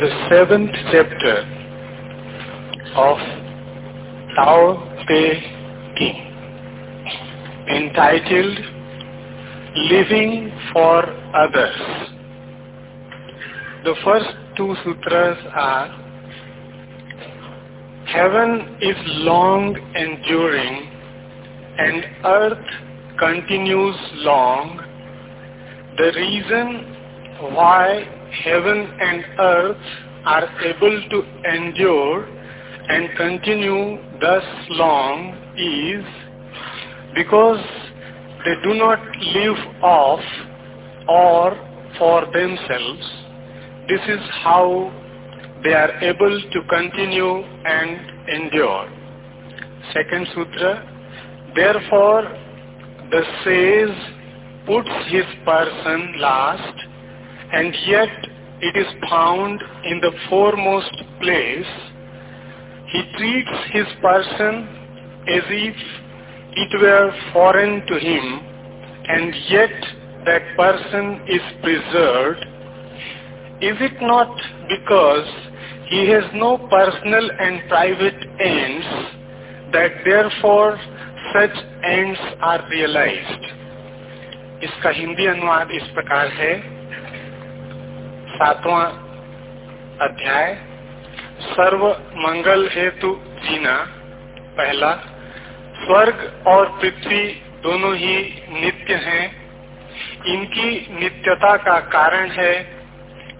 The seventh chapter of Tao Te King, entitled Living for Others. The first two sutras are Heaven is long enduring and earth continues long. The reason why heaven and earth are able to endure and continue thus long is because they do not live off or for themselves. This is how they are able to continue and endure. Second sutra, therefore the sage puts his person last and yet it is found in the foremost place. He treats his person as if it were foreign to him and yet that person is preserved. Is it not because he has no personal and private ends that therefore such ends are realized? इसका हिंदी अनुवाद इस प्रकार है। सातवां अध्याय। सर्व मंगल हेतु जीना। पहला, स्वर्ग और पृथ्वी दोनों ही नित्य हैं। इनकी नित्यता का कारण है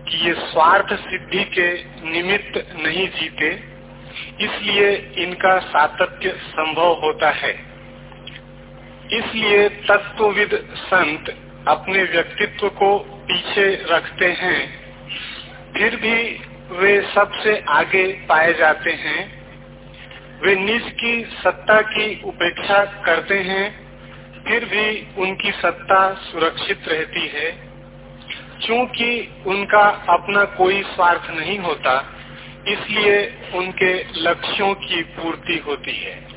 कि ये स्वार्थ सिद्धि के निमित्त नहीं जीते, इसलिए इनका सातत्य संभव होता है। इसलिए तत्वविद संत अपने व्यक्तित्व को पीछे रखते हैं। फिर भी वे सबसे आगे पाए जाते हैं। वे निज की सत्ता की उपेक्षा करते हैं, फिर भी उनकी सत्ता सुरक्षित रहती है। क्योंकि उनका अपना कोई स्वार्थ नहीं होता, इसलिए उनके लक्ष्यों की पूर्ति होती है।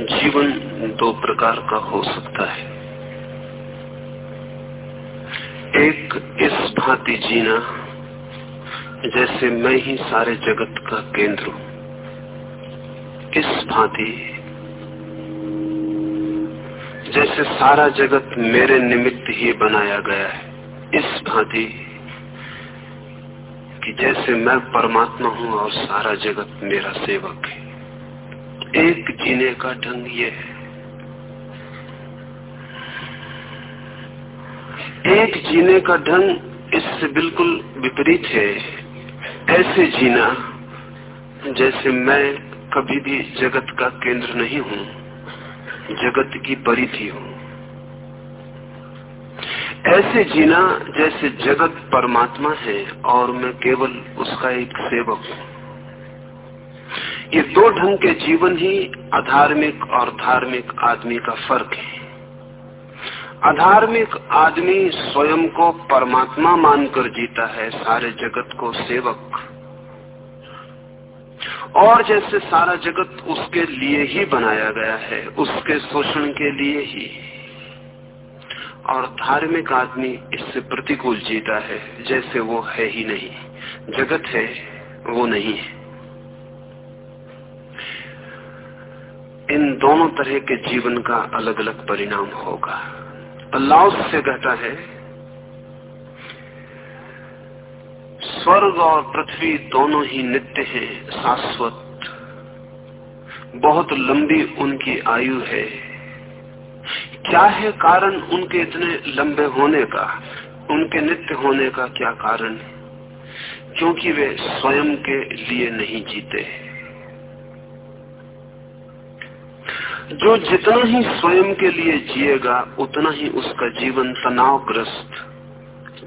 जीवन दो प्रकार का हो सकता है। एक, इस भांति जीना, जैसे मैं ही सारे जगत का केंद्र हूँ। इस भांति जैसे सारा जगत मेरे निमित्त ही बनाया गया है। इस भांति कि जैसे मैं परमात्मा हूँ और सारा जगत मेरा सेवक है। एक जीने का ढंग ये है। एक जीने का ढंग इससे बिल्कुल विपरीत है। ऐसे जीना जैसे मैं कभी भी जगत का केंद्र नहीं हूँ। जगत की परिधि हो। ऐसे जीना जैसे जगत परमात्मा है और मैं केवल उसका एक सेवक हूँ। ये दो ढंग के जीवन ही अधार्मिक और धार्मिक आदमी का फ़र्क है। अधार्मिक आदमी स्वयं को परमात्मा मानकर जीता है, सारे जगत को सेवक और जैसे सारा जगत उसके लिए ही बनाया गया है, उसके शोषण के लिए ही। और धार्मिक आदमी इससे प्रतिकूल जीता है, जैसे वो है ही नहीं। जगत है, वो नहीं है। इन दोनों तरह के जीवन का अलग अलग परिणाम होगा। अल्लाह से कहता है स्वर्ग और पृथ्वी दोनों ही नित्य हैं, शाश्वत। बहुत लंबी उनकी आयु है। क्या है कारण उनके इतने लंबे होने का? उनके नित्य होने का क्या कारण? क्योंकि वे स्वयं के लिए नहीं जीते। जो जितना ही स्वयं के लिए जिएगा, उतना ही उसका जीवन तनावग्रस्त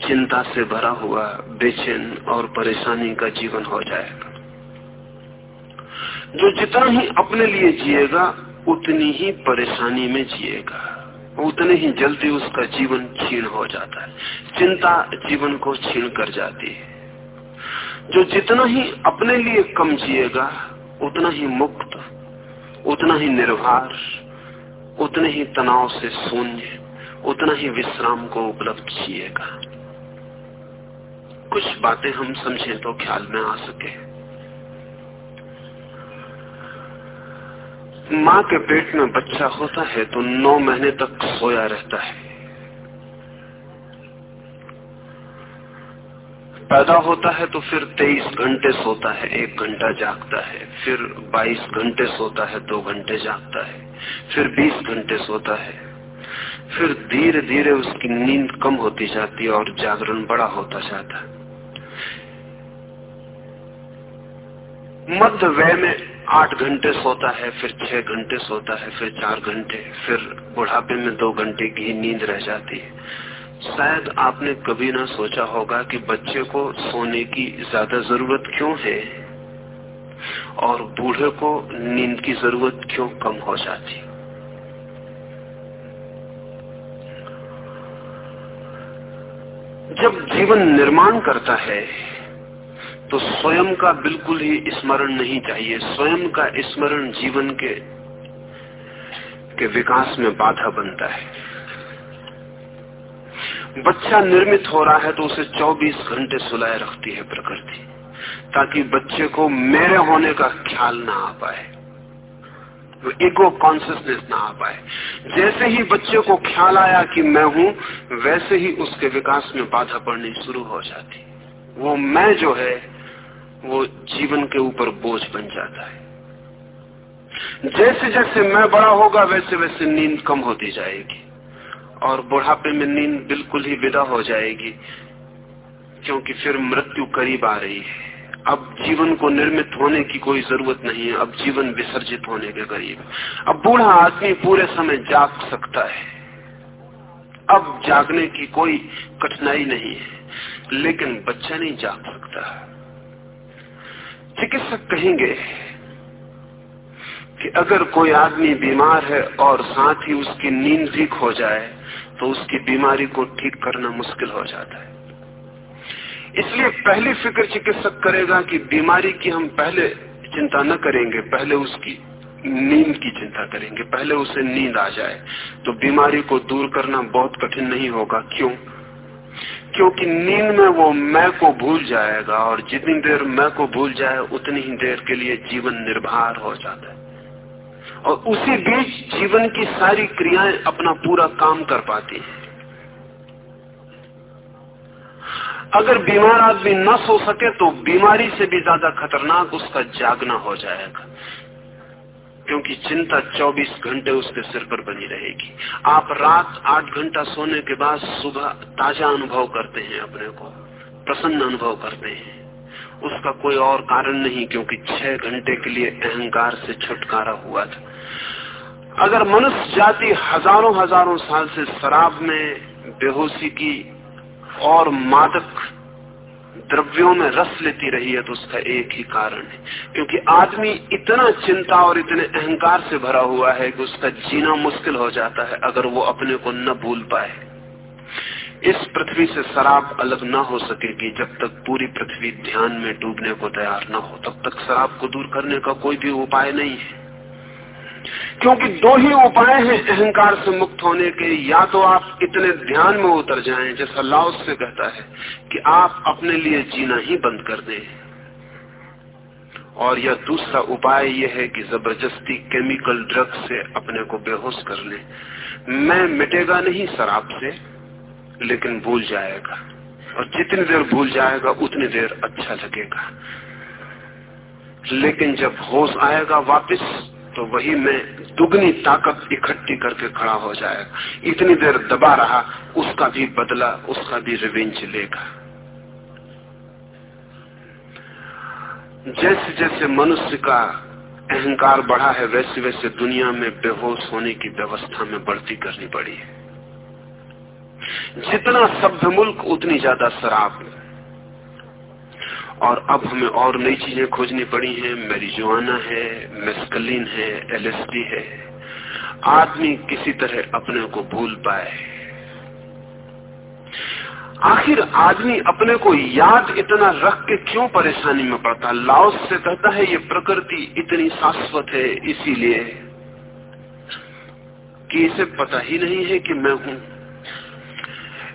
चिंता से भरा हुआ, बेचैन और परेशानी का जीवन हो जाएगा। जो जितना ही अपने लिए जिएगा, उतनी ही परेशानी में जिएगा। उतने ही जल्दी उसका जीवन छीण हो जाता है। चिंता जीवन को छीण कर जाती है। जो जितना ही अपने लिए कम जिएगा, उतना ही मुक्त, उतना ही निर्भर, उतने ही तनाव से शून्य, उतना ही विश्राम को उपलब्ध जिएगा। कुछ बातें हम समझें तो ख्याल में आ सके। माँ के पेट में बच्चा होता है तो नौ महीने तक सोया रहता है। पैदा होता है तो फिर तेईस घंटे सोता है, एक घंटा जागता है, फिर बाईस घंटे सोता है, दो घंटे जागता है, फिर बीस घंटे सोता है। फिर धीरे धीरे उसकी नींद कम होती जाती है और जागरण बड़ा होता जाता है। मध्य व्यय में आठ घंटे सोता है, फिर छह घंटे सोता है, फिर चार घंटे, फिर बुढ़ापे में दो घंटे की नींद रह जाती है। शायद आपने कभी ना सोचा होगा कि बच्चे को सोने की ज़्यादा ज़रूरत क्यों है और बूढ़े को नींद की ज़रूरत क्यों कम हो जाती? जब जीवन निर्माण करता है तो स्वयं का बिल्कुल ही स्मरण नहीं चाहिए। स्वयं का स्मरण जीवन के के विकास में बाधा बनता है। बच्चा निर्मित हो रहा है तो उसे 24 घंटे सुलाए रखती है प्रकृति, ताकि बच्चे को मेरे होने का ख्याल ना आ पाए इगो कॉन्सियसनेस ना आ पाए। जैसे ही बच्चे को ख्याल आया कि मैं हूँ, वैसे ही उसके विकास में बाधा पड़नी शुरू हो जाती। वो मैं जो है वो जीवन के ऊपर बोझ बन जाता है। जैसे जैसे मैं बड़ा होगा, वैसे वैसे नींद कम होती जाएगी। और बुढ़ापे में नींद बिल्कुल ही विदा हो जाएगी, क्योंकि फिर मृत्यु करीब आ रही है। अब जीवन को निर्मित होने की कोई ज़रूरत नहीं है, अब जीवन विसर्जित होने के करीब। अब बूढ़ा आदमी पूरे समय जाग सकता है। अब जागने की कोई कठिनाई नहीं है, लेकिन बच्चा नहीं जाग सकता। चिकित्सक कहेंगे कि अगर कोई आदमी बीमार है और साथ ही उसकी नींद ठीक हो जाए तो उसकी बीमारी को ठीक करना मुश्किल हो जाता है। इसलिए पहली फ़िक्र चिकित्सक करेगा कि बीमारी की हम पहले चिंता न करेंगे, पहले उसकी नींद की चिंता करेंगे, पहले उसे नींद आ जाए। तो बीमारी को दूर करना बहुत कठिन नहीं होगा। क्यों? क्योंकि नींद में वो मैं को भूल जाएगा और जितनी देर मैं को भूल जाए, उतनी ही देर के लिए जीवन निर्भर हो जाता है। और उसी बीच जीवन की सारी क्रियाएँ अपना पूरा काम कर पाती हैं। अगर बीमार आदमी न सो सके तो बीमारी से भी ज़्यादा खतरनाक उसका जागना हो जाएगा। क्योंकि चिंता 24 घंटे उसके सिर पर बनी रहेगी। आप रात आठ घंटा सोने के बाद सुबह ताज़ा अनुभव करते हैं अपने को। प्रसन्न अनुभव करते हैं। उसका कोई और कारण नहीं क्योंकि छह घंटे के लिए अहंकार से छुटकारा हुआ था। अगर मनुष्य जाति हज़ारों हज़ारों साल से शराब में बेहोशी की और मादक द्रव्यों में रस लेती रही है तो उसका एक ही कारण है। क्योंकि आदमी इतना चिंता और इतने अहंकार से भरा हुआ है कि उसका जीना मुश्किल हो जाता है, अगर वो अपने को न भूल पाए। इस पृथ्वी से शराब अलग न हो सकेगी, जब तक पूरी पृथ्वी ध्यान में डूबने को तैयार न हो, तब तक शराब को दूर करने का कोई भी उपाय नहीं है। क्योंकि दो ही उपाय हैं अहंकार से मुक्त होने के। या तो आप इतने ध्यान में उतर जाएँ, जैसा लाओस से कहता है, कि आप अपने लिए जीना ही बंद कर दें। और यह दूसरा उपाय यह है कि ज़बरदस्ती केमिकल ड्रग से अपने को बेहोश कर ले। मैं मिटेगा नहीं शराब से लेकिन भूल जाएगा। और जितनी देर भूल जाएगा, उतनी देर अच्छा लगेगा। लेकिन जब होश आएगा वापस तो वही मैं दुगनी ताकत इकट्ठी करके खड़ा हो जाएगा इतनी देर दबा रहा, उसका भी बदला, उसका भी रिवेंज लेगा। जैसे जैसे मनुष्य का अहंकार बढ़ा है वैसे वैसे दुनिया में बेहोश होने की व्यवस्था में बढ़ती करनी पड़ी है। जितना सभ्य मुल्क, उतनी ज़्यादा शराब। और अब हमें और नई चीज़ें खोजनी पड़ी हैं। मेरिजुआना है मेस्कलिन है एलएसडी है। आदमी किसी तरह अपने को भूल पाए। आखिर आदमी अपने को याद इतना रख के क्यों परेशानी में पड़ता? लाओस से कहता है, ये प्रकृति इतनी शाश्वत है, इसीलिए कि इसे पता ही नहीं है कि मैं हूँ।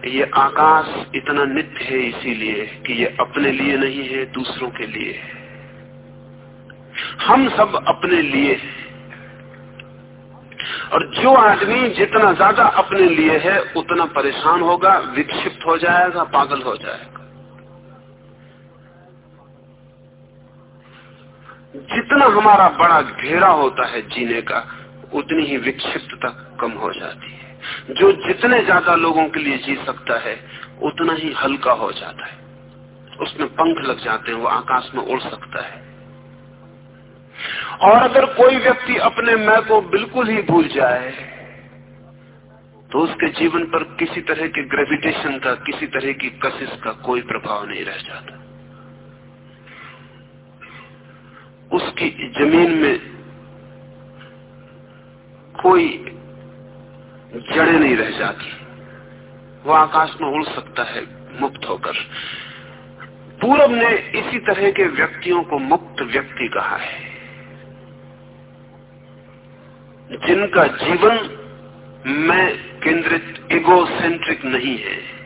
ये आकाश इतना नित्य है इसीलिए कि ये अपने लिए नहीं है, दूसरों के लिए हम सब अपने लिए हैं। और जो आदमी जितना ज़्यादा अपने लिए है, उतना परेशान होगा, विक्षिप्त हो जाएगा, पागल हो जाएगा। जितना हमारा बड़ा घेरा होता है जीने का, उतनी ही विक्षिप्तता कम हो जाती है। जो जितने ज़्यादा लोगों के लिए जी सकता है, उतना ही हल्का हो जाता है। उसमें पंख लग जाते हैं, वो आकाश में उड़ सकता है। और अगर कोई व्यक्ति अपने मैं को बिल्कुल ही भूल जाए तो उसके जीवन पर किसी तरह के ग्रेविटेशन का, किसी तरह की कशिश का कोई प्रभाव नहीं रह जाता। उसकी ज़मीन में कोई जड़ें नहीं रह जाती। वो आकाश में उड़ सकता है, मुक्त होकर। पूरब ने इसी तरह के व्यक्तियों को मुक्त व्यक्ति कहा है। जिनका जीवन मैं केंद्रित इगोसेंट्रिक नहीं है।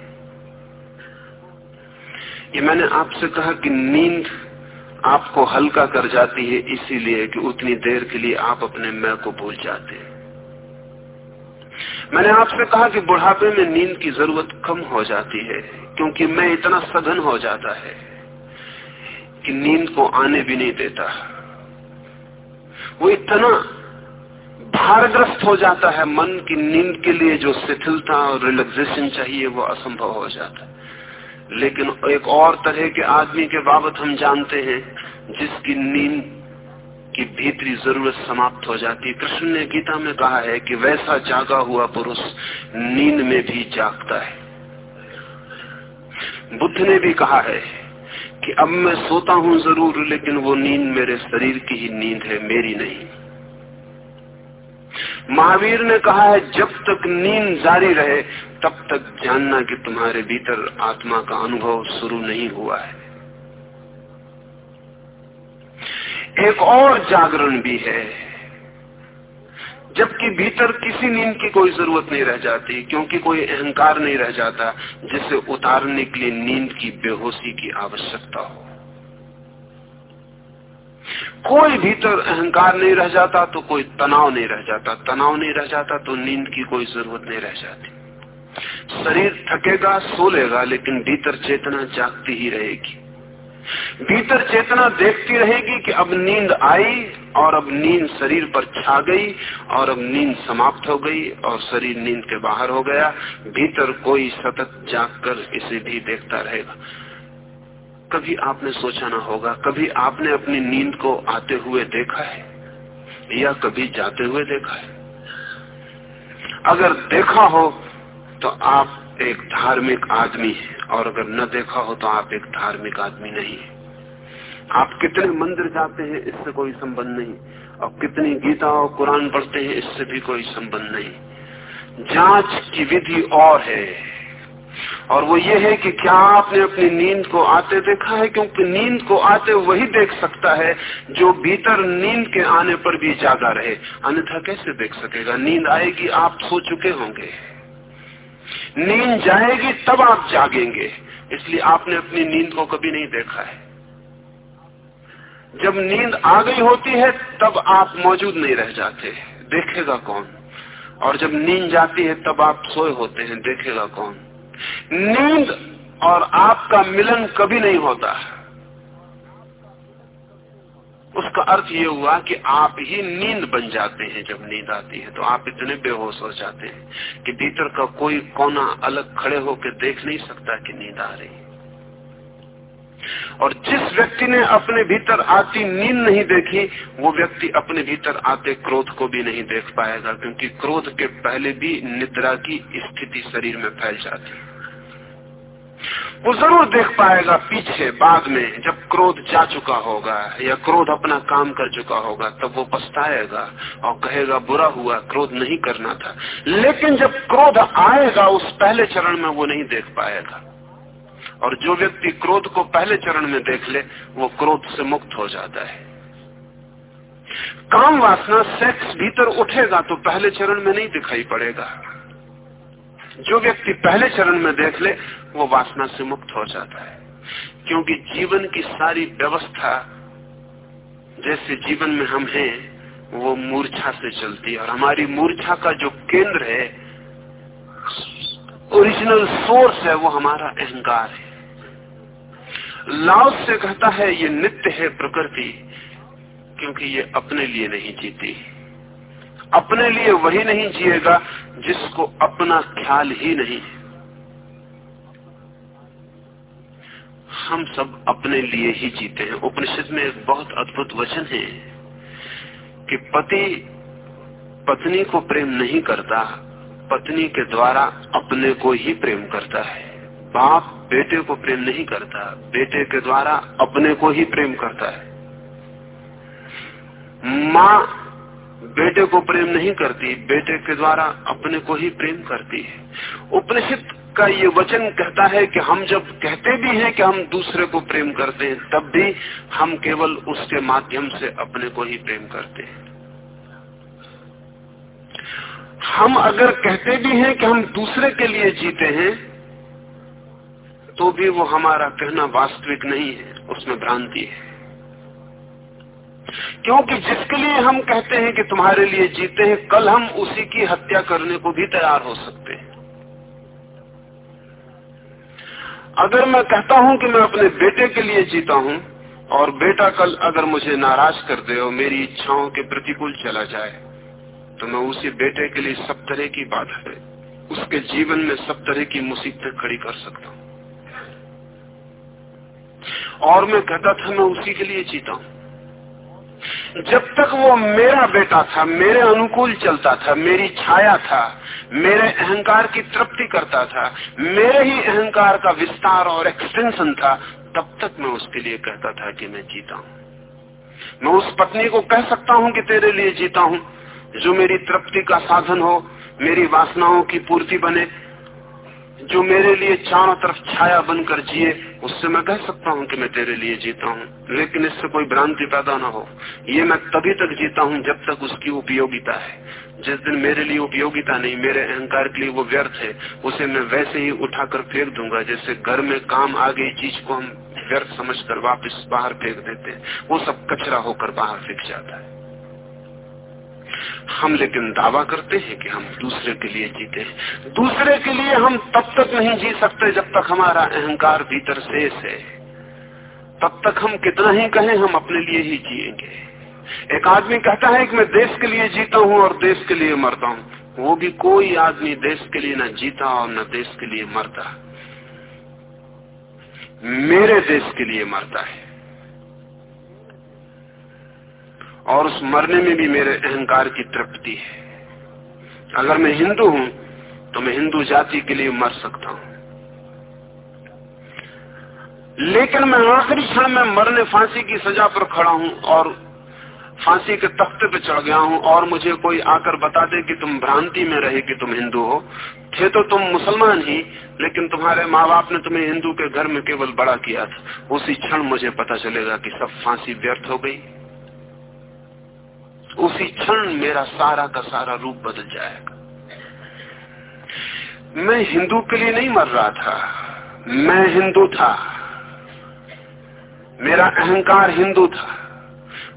ये मैंने आपसे कहा कि नींद आपको हल्का कर जाती है, इसीलिए कि उतनी देर के लिए आप अपने मैं को भूल जाते हैं। मैंने आपसे कहा कि बुढ़ापे में नींद की ज़रूरत कम हो जाती है, क्योंकि मैं इतना सघन हो जाता है कि नींद को आने भी नहीं देता। वो इतना भारग्रस्त हो जाता है मन की नींद के लिए जो शिथिलता और रिलैक्सेशन चाहिए वो असंभव हो जाता है। लेकिन एक और तरह के आदमी के बाबत हम जानते हैं, जिसकी नींद की भीतरी ज़रूरत समाप्त हो जाती। कृष्ण ने गीता में कहा है कि वैसा जागा हुआ पुरुष नींद में भी जागता है। बुद्ध ने भी कहा है कि अब मैं सोता हूँ ज़रूर, लेकिन वो नींद मेरे शरीर की ही नींद है, मेरी नहीं। महावीर ने कहा है, जब तक नींद जारी रहे, तब तक जानना कि तुम्हारे भीतर आत्मा का अनुभव शुरू नहीं हुआ है। एक और जागरण भी है। जबकि भीतर किसी नींद की कोई ज़रूरत नहीं रह जाती, क्योंकि कोई अहंकार नहीं रह जाता, जिसे उतारने के लिए नींद की बेहोशी की आवश्यकता हो। कोई भीतर अहंकार नहीं रह जाता तो कोई तनाव नहीं रह जाता। तनाव नहीं रह जाता तो नींद की कोई ज़रूरत नहीं रह जाती। शरीर थकेगा, सो लेगा, लेकिन भीतर चेतना जागती ही रहेगी। भीतर चेतना देखती रहेगी कि अब नींद आई और अब नींद शरीर पर छा गई और अब नींद समाप्त हो गई और शरीर नींद के बाहर हो गया। भीतर कोई सतत जागकर इसे भी देखता रहेगा। कभी आपने सोचा ना होगा, कभी आपने अपनी नींद को आते हुए देखा है या कभी जाते हुए देखा है? अगर देखा हो तो आप एक धार्मिक आदमी है। और अगर न देखा हो तो आप एक धार्मिक आदमी नहीं है। आप कितने मंदिर जाते हैं, इससे कोई संबंध नहीं। और कितनी गीता और कुरान पढ़ते हैं, इससे भी कोई संबंध नहीं। जाँच की विधि और है। और वो ये है कि क्या आपने अपनी नींद को आते देखा है? क्योंकि नींद को आते वही देख सकता है, जो भीतर नींद के आने पर भी जागा रहे। अन्यथा कैसे देख सकेगा? नींद आएगी, आप सो चुके होंगे। नींद जाएगी, तब आप जागेंगे। इसलिए आपने अपनी नींद को कभी नहीं देखा है। जब नींद आ गई होती है, तब आप मौजूद नहीं रह जाते। देखेगा कौन? और जब नींद जाती है, तब आप सोए होते हैं। देखेगा कौन? नींद और आपका मिलन कभी नहीं होता। उसका अर्थ ये हुआ कि आप ही नींद बन जाते हैं जब नींद आती है तो आप इतने बेहोश हो जाते हैं कि भीतर का कोई कोना अलग खड़े होकर देख नहीं सकता कि नींद आ रही और जिस व्यक्ति ने अपने भीतर आती नींद नहीं देखी, वो व्यक्ति अपने भीतर आते क्रोध को भी नहीं देख पाएगा, क्योंकि क्रोध के पहले भी निद्रा की स्थिति शरीर में फैल जाती वो ज़रूर देख पाएगा पीछे बाद में, जब क्रोध जा चुका होगा या क्रोध अपना काम कर चुका होगा, तब वो पछताएगा और कहेगा, बुरा हुआ, क्रोध नहीं करना था। लेकिन जब क्रोध आएगा, उस पहले चरण में वो नहीं देख पाएगा। और जो व्यक्ति क्रोध को पहले चरण में देख ले, वो क्रोध से मुक्त हो जाता है। काम वासना, सेक्स भीतर उठेगा तो पहले चरण में नहीं दिखाई पड़ेगा। जो व्यक्ति पहले चरण में देख ले, वो वासना से मुक्त हो जाता है। क्योंकि जीवन की सारी व्यवस्था जैसे जीवन में हम हैं, वो मूर्छा से चलती है। और हमारी मूर्छा का जो केंद्र है ओरिजिनल सोर्स है, वो हमारा अहंकार है। लाओस से कहता है, ये नित्य है प्रकृति, क्योंकि ये अपने लिए नहीं जीती। अपने लिए वही नहीं जिएगा जिसको अपना ख्याल ही नहीं हम सब अपने लिए ही जीते हैं। उपनिषद में एक बहुत अद्भुत वचन है कि पति पत्नी को प्रेम नहीं करता, पत्नी के द्वारा अपने को ही प्रेम करता है। बाप बेटे को प्रेम नहीं करता, बेटे के द्वारा अपने को ही प्रेम करता है। माँ बेटे को प्रेम नहीं करती, बेटे के द्वारा अपने को ही प्रेम करती है। उपनिषद का ये वचन कहता है कि हम जब कहते भी हैं कि हम दूसरे को प्रेम करते हैं, तब भी हम केवल उसके माध्यम से अपने को ही प्रेम करते हैं। हम अगर कहते भी हैं कि हम दूसरे के लिए जीते हैं तो भी वो हमारा कहना वास्तविक नहीं है, उसमें भ्रांति है। क्योंकि जिसके लिए हम कहते हैं कि तुम्हारे लिए जीते हैं, कल हम उसी की हत्या करने को भी तैयार हो सकते हैं। अगर मैं कहता हूँ कि मैं अपने बेटे के लिए जीता हूँ, और बेटा कल अगर मुझे नाराज़ कर दे और मेरी इच्छाओं के प्रतिकूल चला जाए तो मैं उसी बेटे के लिए सब तरह की बाधा है। उसके जीवन में सब तरह की मुसीबतें खड़ी कर सकता हूँ। और मैं कहता था मैं उसी के लिए जीता हूँ। जब तक वो मेरा बेटा था, मेरे अनुकूल चलता था, मेरी छाया था, मेरे अहंकार की तृप्ति करता था, मेरे ही अहंकार का विस्तार और एक्सटेंशन था, तब तक मैं उसके लिए कहता था कि मैं जीता हूँ। मैं उस पत्नी को कह सकता हूँ कि तेरे लिए जीता हूँ। जो मेरी तृप्ति का साधन हो, मेरी वासनाओं की पूर्ति बने जो मेरे लिए चारों तरफ़ छाया बनकर जिए, उससे मैं कह सकता हूँ कि मैं तेरे लिए जीता हूँ, लेकिन इससे कोई भ्रांति पैदा ना हो। ये मैं तभी तक जीता हूँ जब तक उसकी उपयोगिता है। जिस दिन मेरे लिए उपयोगिता नहीं, मेरे अहंकार के लिए वो व्यर्थ है, उसे मैं वैसे ही उठाकर फेंक दूँगा जैसे घर में काम आ गई चीज़ को हम व्यर्थ समझकर वापस बाहर फेंक देते हैं। वो सब कचरा होकर बाहर फेंक जाता है। हम लेकिन दावा करते हैं कि हम दूसरे के लिए जीते हैं। दूसरे के लिए हम तब तक नहीं जी सकते जब तक हमारा अहंकार भीतर शेष है। तब तक हम कितना ही कहें, हम अपने लिए ही जिएँगे। एक आदमी कहता है कि मैं देश के लिए जीता हूँ और देश के लिए मरता हूँ। वो भी कोई आदमी देश के लिए ना जीता और न देश के लिए मरता। मेरे देश के लिए मरता है। और उस मरने में भी मेरे अहंकार की तृप्ति है। अगर मैं हिंदू हूँ तो मैं हिंदू जाति के लिए मर सकता हूँ। लेकिन मैं आखिरी क्षण में मरने फांसी की सजा पर खड़ा हूँ और फांसी के तख्ते पे चढ़ गया हूँ और मुझे कोई आकर बता दे कि तुम भ्रांति में रहे कि तुम हिंदू हो। थे तो तुम मुसलमान ही, लेकिन तुम्हारे माँ बाप ने तुम्हें हिंदू के घर में केवल बड़ा किया था। उसी क्षण मुझे पता चलेगा कि सब फांसी व्यर्थ हो गई। उसी क्षण मेरा सारा का सारा रूप बदल जाएगा। मैं हिंदू के लिए नहीं मर रहा था, मैं हिंदू था। मेरा अहंकार हिंदू था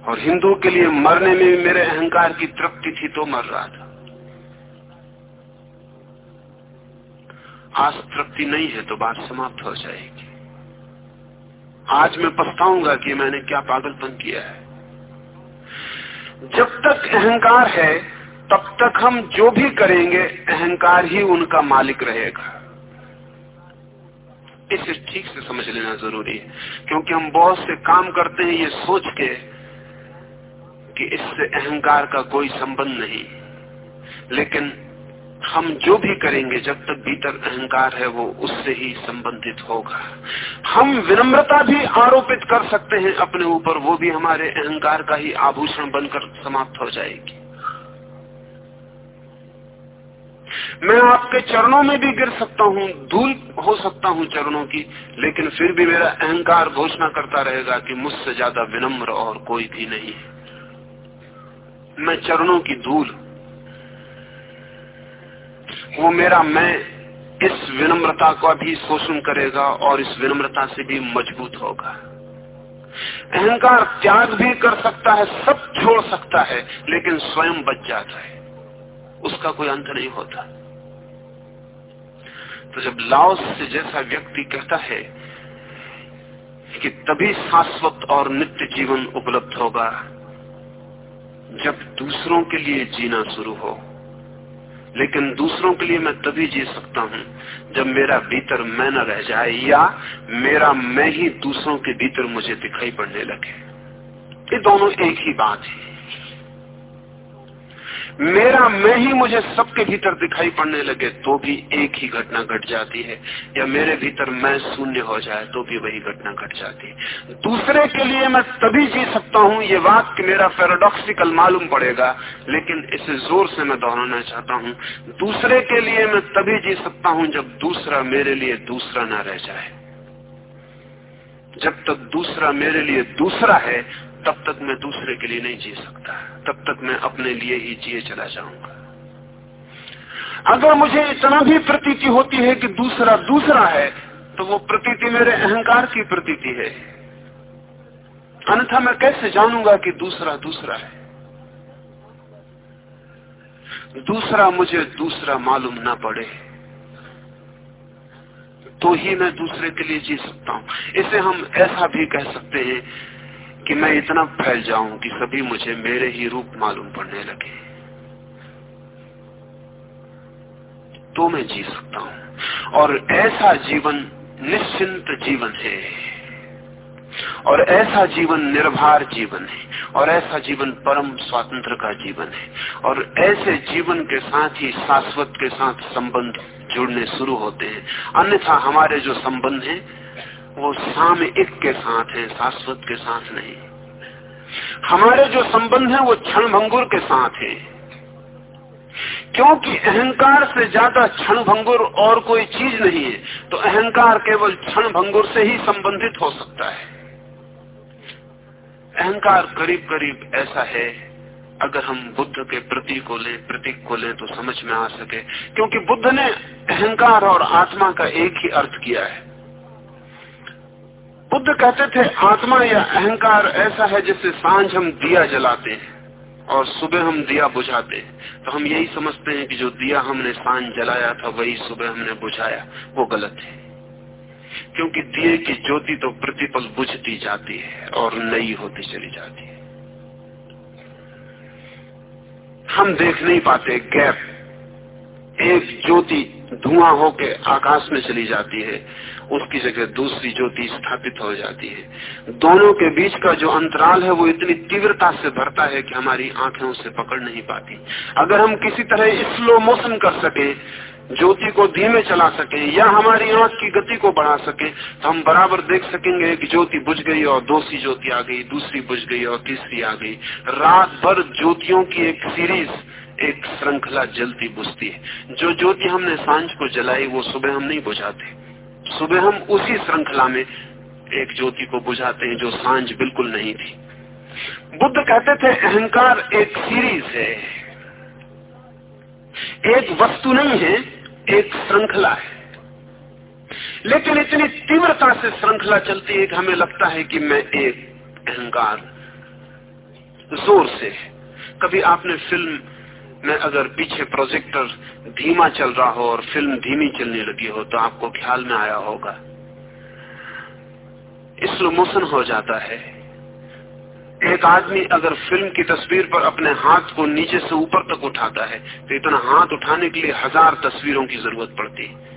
और हिंदू के लिए मरने में भी मेरे अहंकार की तृप्ति थी तो मर रहा था। आज तृप्ति नहीं है तो बात समाप्त हो जाएगी। आज मैं पछताऊँगा कि मैंने क्या पागलपन किया है। जब तक अहंकार है, तब तक हम जो भी करेंगे, अहंकार ही उनका मालिक रहेगा। इसे ठीक से समझ लेना ज़रूरी है, क्योंकि हम बहुत से काम करते हैं, ये सोच के कि इससे अहंकार का कोई संबंध नहीं। लेकिन हम जो भी करेंगे, जब तक भीतर अहंकार है, वो उससे ही संबंधित होगा। हम विनम्रता भी आरोपित कर सकते हैं अपने ऊपर, वो भी हमारे अहंकार का ही आभूषण बनकर समाप्त हो जाएगी। मैं आपके चरणों में भी गिर सकता हूँ, धूल हो सकता हूँ चरणों की, लेकिन फिर भी मेरा अहंकार घोषणा करता रहेगा कि मुझसे ज़्यादा विनम्र और कोई भी नहीं है। मैं चरणों की धूल वो मेरा मैं इस विनम्रता का भी शोषण करेगा और इस विनम्रता से भी मज़बूत होगा। अहंकार त्याग भी कर सकता है, सब छोड़ सकता है, लेकिन स्वयं बच जाता है। उसका कोई अंत नहीं होता। तो जब लाओस से जैसा व्यक्ति कहता है कि तभी शाश्वत और नित्य जीवन उपलब्ध होगा, जब दूसरों के लिए जीना शुरू हो। लेकिन दूसरों के लिए मैं तभी जी सकता हूँ जब मेरा भीतर मैं न रह जाए या मेरा मैं ही दूसरों के भीतर मुझे दिखाई पड़ने लगे। ये दोनों एक ही बात है। मेरा मैं ही मुझे सबके भीतर दिखाई पड़ने लगे तो भी एक ही घटना घट जाती है। या मेरे भीतर मैं शून्य हो जाए तो भी वही घटना घट जाती है। दूसरे के लिए मैं तभी जी सकता हूँ, ये वाक्य मेरा पैराडॉक्सिकल मालूम पड़ेगा, लेकिन इसे ज़ोर से मैं दोहराना चाहता हूँ। दूसरे के लिए मैं तभी जी सकता हूँ, जब दूसरा मेरे लिए दूसरा ना रह जाए। जब तक दूसरा मेरे लिए दूसरा है तब तक मैं दूसरे के लिए नहीं जी सकता। तब तक मैं अपने लिए ही जिए चला जाऊँगा। अगर मुझे इतना भी प्रतीति होती है कि दूसरा दूसरा है तो वो प्रतीति मेरे अहंकार की प्रतीति है। अन्यथा मैं कैसे जानूँगा कि दूसरा दूसरा है? दूसरा मुझे दूसरा मालूम ना पड़े तो ही मैं दूसरे के लिए जी सकता हूँ। इसे हम ऐसा भी कह सकते हैं कि मैं इतना फैल जाऊँ कि सभी मुझे मेरे ही रूप मालूम पड़ने लगे। तो मैं जी सकता हूँ। और ऐसा जीवन निश्चिंत जीवन है। और ऐसा जीवन निर्भर जीवन है। और ऐसा जीवन परम स्वातंत्र का जीवन है। और ऐसे जीवन के साथ ही शाश्वत के साथ संबंध जुड़ने शुरू होते हैं। अन्यथा हमारे जो संबंध हैं वो सामयिक के साथ है, शाश्वत के साथ नहीं। हमारे जो संबंध है, वो क्षण भंगुर के साथ है। क्योंकि अहंकार से ज़्यादा क्षण भंगुर और कोई चीज़ नहीं है तो अहंकार केवल क्षण भंगुर से ही संबंधित हो सकता है। अहंकार करीब करीब ऐसा है, अगर हम बुद्ध के प्रतीक को लें, प्रतीक को लें तो समझ में आ सके, क्योंकि बुद्ध ने अहंकार और आत्मा का एक ही अर्थ किया है। बुद्ध कहते थे, आत्मा या अहंकार ऐसा है जैसे साँझ हम दिया जलाते हैं और सुबह हम दिया बुझाते हैं। तो हम यही समझते हैं कि जो दिया हमने साँझ जलाया था, वही सुबह हमने बुझाया। वो गलत है। क्योंकि दिए की ज्योति तो प्रतिपल बुझती जाती है और नई होती चली जाती है। हम देख नहीं पाते, गैप। एक ज्योति धुआँ होके आकाश में चली जाती है। उसकी जगह दूसरी ज्योति स्थापित हो जाती है। दोनों के बीच का जो अंतराल है, वो इतनी तीव्रता से भरता है कि हमारी आँखें उसे पकड़ नहीं पाती। अगर हम किसी तरह स्लो मोशन कर सके, ज्योति को धीमे चला सके, या हमारी आँख की गति को बढ़ा सके तो हम बराबर देख सकेंगे कि ज्योति बुझ गई और दूसरी ज्योति आ गई, दूसरी बुझ गई और तीसरी आ गई। रात भर ज्योतियों की एक सीरीज़ एक श्रृंखला जलती बुझती है। जो ज्योति हमने साँझ को जलाई, वो सुबह हम नहीं बुझाते। सुबह हम उसी श्रृंखला में एक ज्योति को बुझाते हैं जो साँझ बिल्कुल नहीं थी। बुद्ध कहते थे, अहंकार एक सीरीज़ है। एक वस्तु नहीं है, एक श्रृंखला है। लेकिन इतनी तीव्रता से श्रृंखला चलती है कि हमें लगता है कि मैं एक अहंकार ज़ोर से कभी आपने फ़िल्म में अगर पीछे प्रोजेक्टर धीमा चल रहा हो और फ़िल्म धीमी चलने लगी हो तो आपको ख्याल में आया होगा? स्लो मोशन हो जाता है। एक आदमी अगर फ़िल्म की तस्वीर पर अपने हाथ को नीचे से ऊपर तक उठाता है तो इतना हाथ उठाने के लिए हज़ार तस्वीरों की ज़रूरत पड़ती है।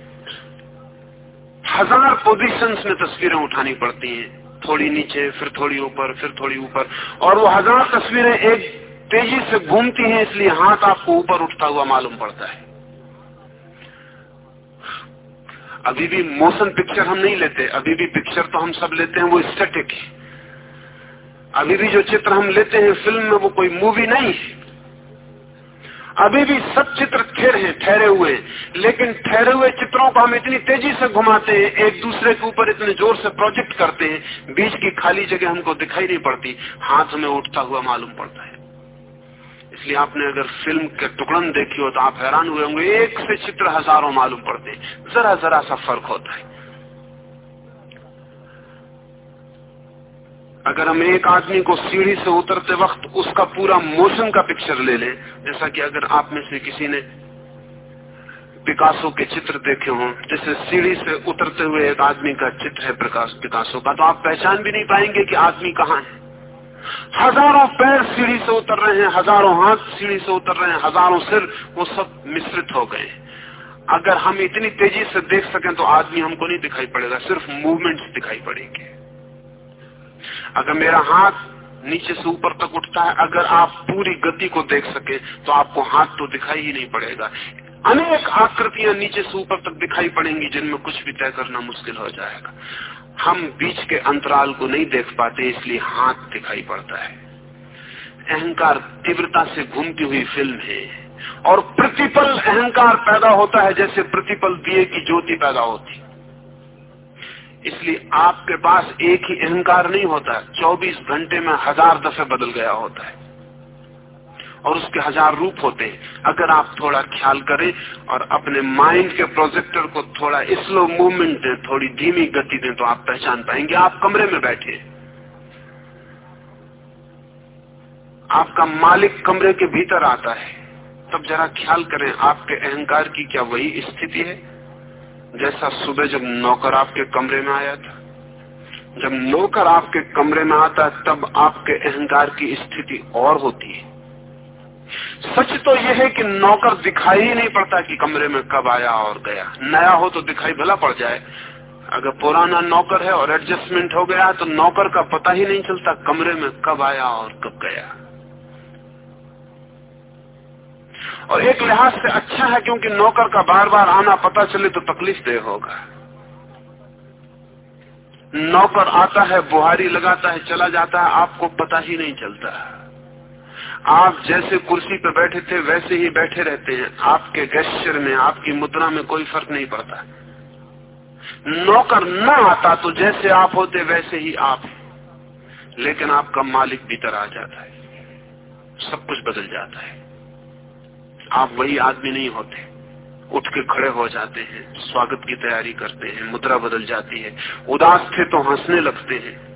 हज़ार पोजीशंस में तस्वीरें उठानी पड़ती हैं। थोड़ी नीचे, फिर थोड़ी ऊपर, फिर थोड़ी ऊपर, और वो हज़ार तस्वीरें एक तेज़ी से घूमती हैं, इसलिए हाथ आपको ऊपर उठता हुआ मालूम पड़ता है। अभी भी मोशन पिक्चर हम नहीं लेते, अभी भी पिक्चर तो हम सब लेते हैं, वो स्टेटिक है। अभी भी जो चित्र हम लेते हैं फ़िल्म में वो कोई मूवी नहीं है। अभी भी सब चित्र स्थिर हैं, ठहरे हुए लेकिन ठहरे हुए चित्रों को हम इतनी तेज़ी से घुमाते हैं, एक दूसरे के ऊपर इतने ज़ोर से प्रोजेक्ट करते हैं, बीच की खाली जगह हमको दिखाई नहीं पड़ती, हाथ में उठता हुआ मालूम पड़ता है। इसलिए आपने अगर फ़िल्म के टुकड़न देखी हो तो आप हैरान हुए होंगे, एक से चित्र हज़ारों मालूम पड़ते जरा जरा सा फ़र्क होता है। अगर हम एक आदमी को सीढ़ी से उतरते वक्त उसका पूरा मोशन का पिक्चर ले लें, जैसा कि अगर आप में से किसी ने पिकासो के चित्र देखे हों, जैसे सीढ़ी से उतरते हुए एक आदमी का चित्र है प्रकाश पिकासो का तो आप पहचान भी नहीं पाएँगे कि आदमी कहाँ है। हज़ारों पैर सीढ़ी से उतर रहे हैं, हज़ारों हाथ सीढ़ी से उतर रहे हैं, हज़ारों सिर, वो सब मिश्रित हो गए। अगर हम इतनी तेज़ी से देख सकें तो आदमी हमको नहीं दिखाई पड़ेगा, सिर्फ़ मूवमेंट्स दिखाई पड़ेंगे। अगर मेरा हाथ नीचे से ऊपर तक उठता है, अगर आप पूरी गति को देख सके तो आपको हाथ तो दिखाई ही नहीं पड़ेगा। अनेक आकृतियाँ नीचे से ऊपर तक दिखाई पड़ेंगी जिनमें कुछ भी तय करना मुश्किल हो जाएगा। हम बीच के अंतराल को नहीं देख पाते, इसलिए हाथ दिखाई पड़ता है। अहंकार तीव्रता से घूमती हुई फ़िल्म है। और प्रतिपल अहंकार पैदा होता है, जैसे प्रतिपल दिए की ज्योति पैदा होती। इसलिए आपके पास एक ही अहंकार नहीं होता 24 घंटे में हज़ार दफे बदल गया होता है। और उसके हज़ार रूप होते हैं। अगर आप थोड़ा ख्याल करें और अपने माइंड के प्रोजेक्टर को थोड़ा स्लो मूवमेंट दें, थोड़ी धीमी गति दें तो आप पहचान पाएँगे। आप कमरे में बैठे आपका मालिक कमरे के भीतर आता है। तब जरा ख्याल करें, आपके अहंकार की क्या वही स्थिति है? जैसा सुबह जब नौकर आपके कमरे में आया था। जब नौकर आपके कमरे में आता है तब आपके अहंकार की स्थिति और होती है। सच तो यह है कि नौकर दिखाई ही नहीं पड़ता कि कमरे में कब आया और गया। नया हो तो दिखाई भला पड़ जाए। अगर पुराना नौकर है और एडजस्टमेंट हो गया तो नौकर का पता ही नहीं चलता कमरे में कब आया और कब गया। और एक लिहाज से अच्छा है क्योंकि नौकर का बार बार आना पता चले तो तकलीफ़ दे होगा। नौकर आता है, बुहारी लगाता है, चला जाता है, आपको पता ही नहीं चलता। है आप जैसे कुर्सी पर बैठे थे, वैसे ही बैठे रहते हैं। आपके गेस्चर में, आपकी मुद्रा में कोई फ़र्क नहीं पड़ता। नौकर न आता तो जैसे आप होते, वैसे ही आप लेकिन आपका मालिक भीतर आ जाता है। सब कुछ बदल जाता है। आप वही आदमी नहीं होते। उठ के खड़े हो जाते हैं, स्वागत की तैयारी करते हैं, मुद्रा बदल जाती है। उदास थे तो हंसने लगते हैं।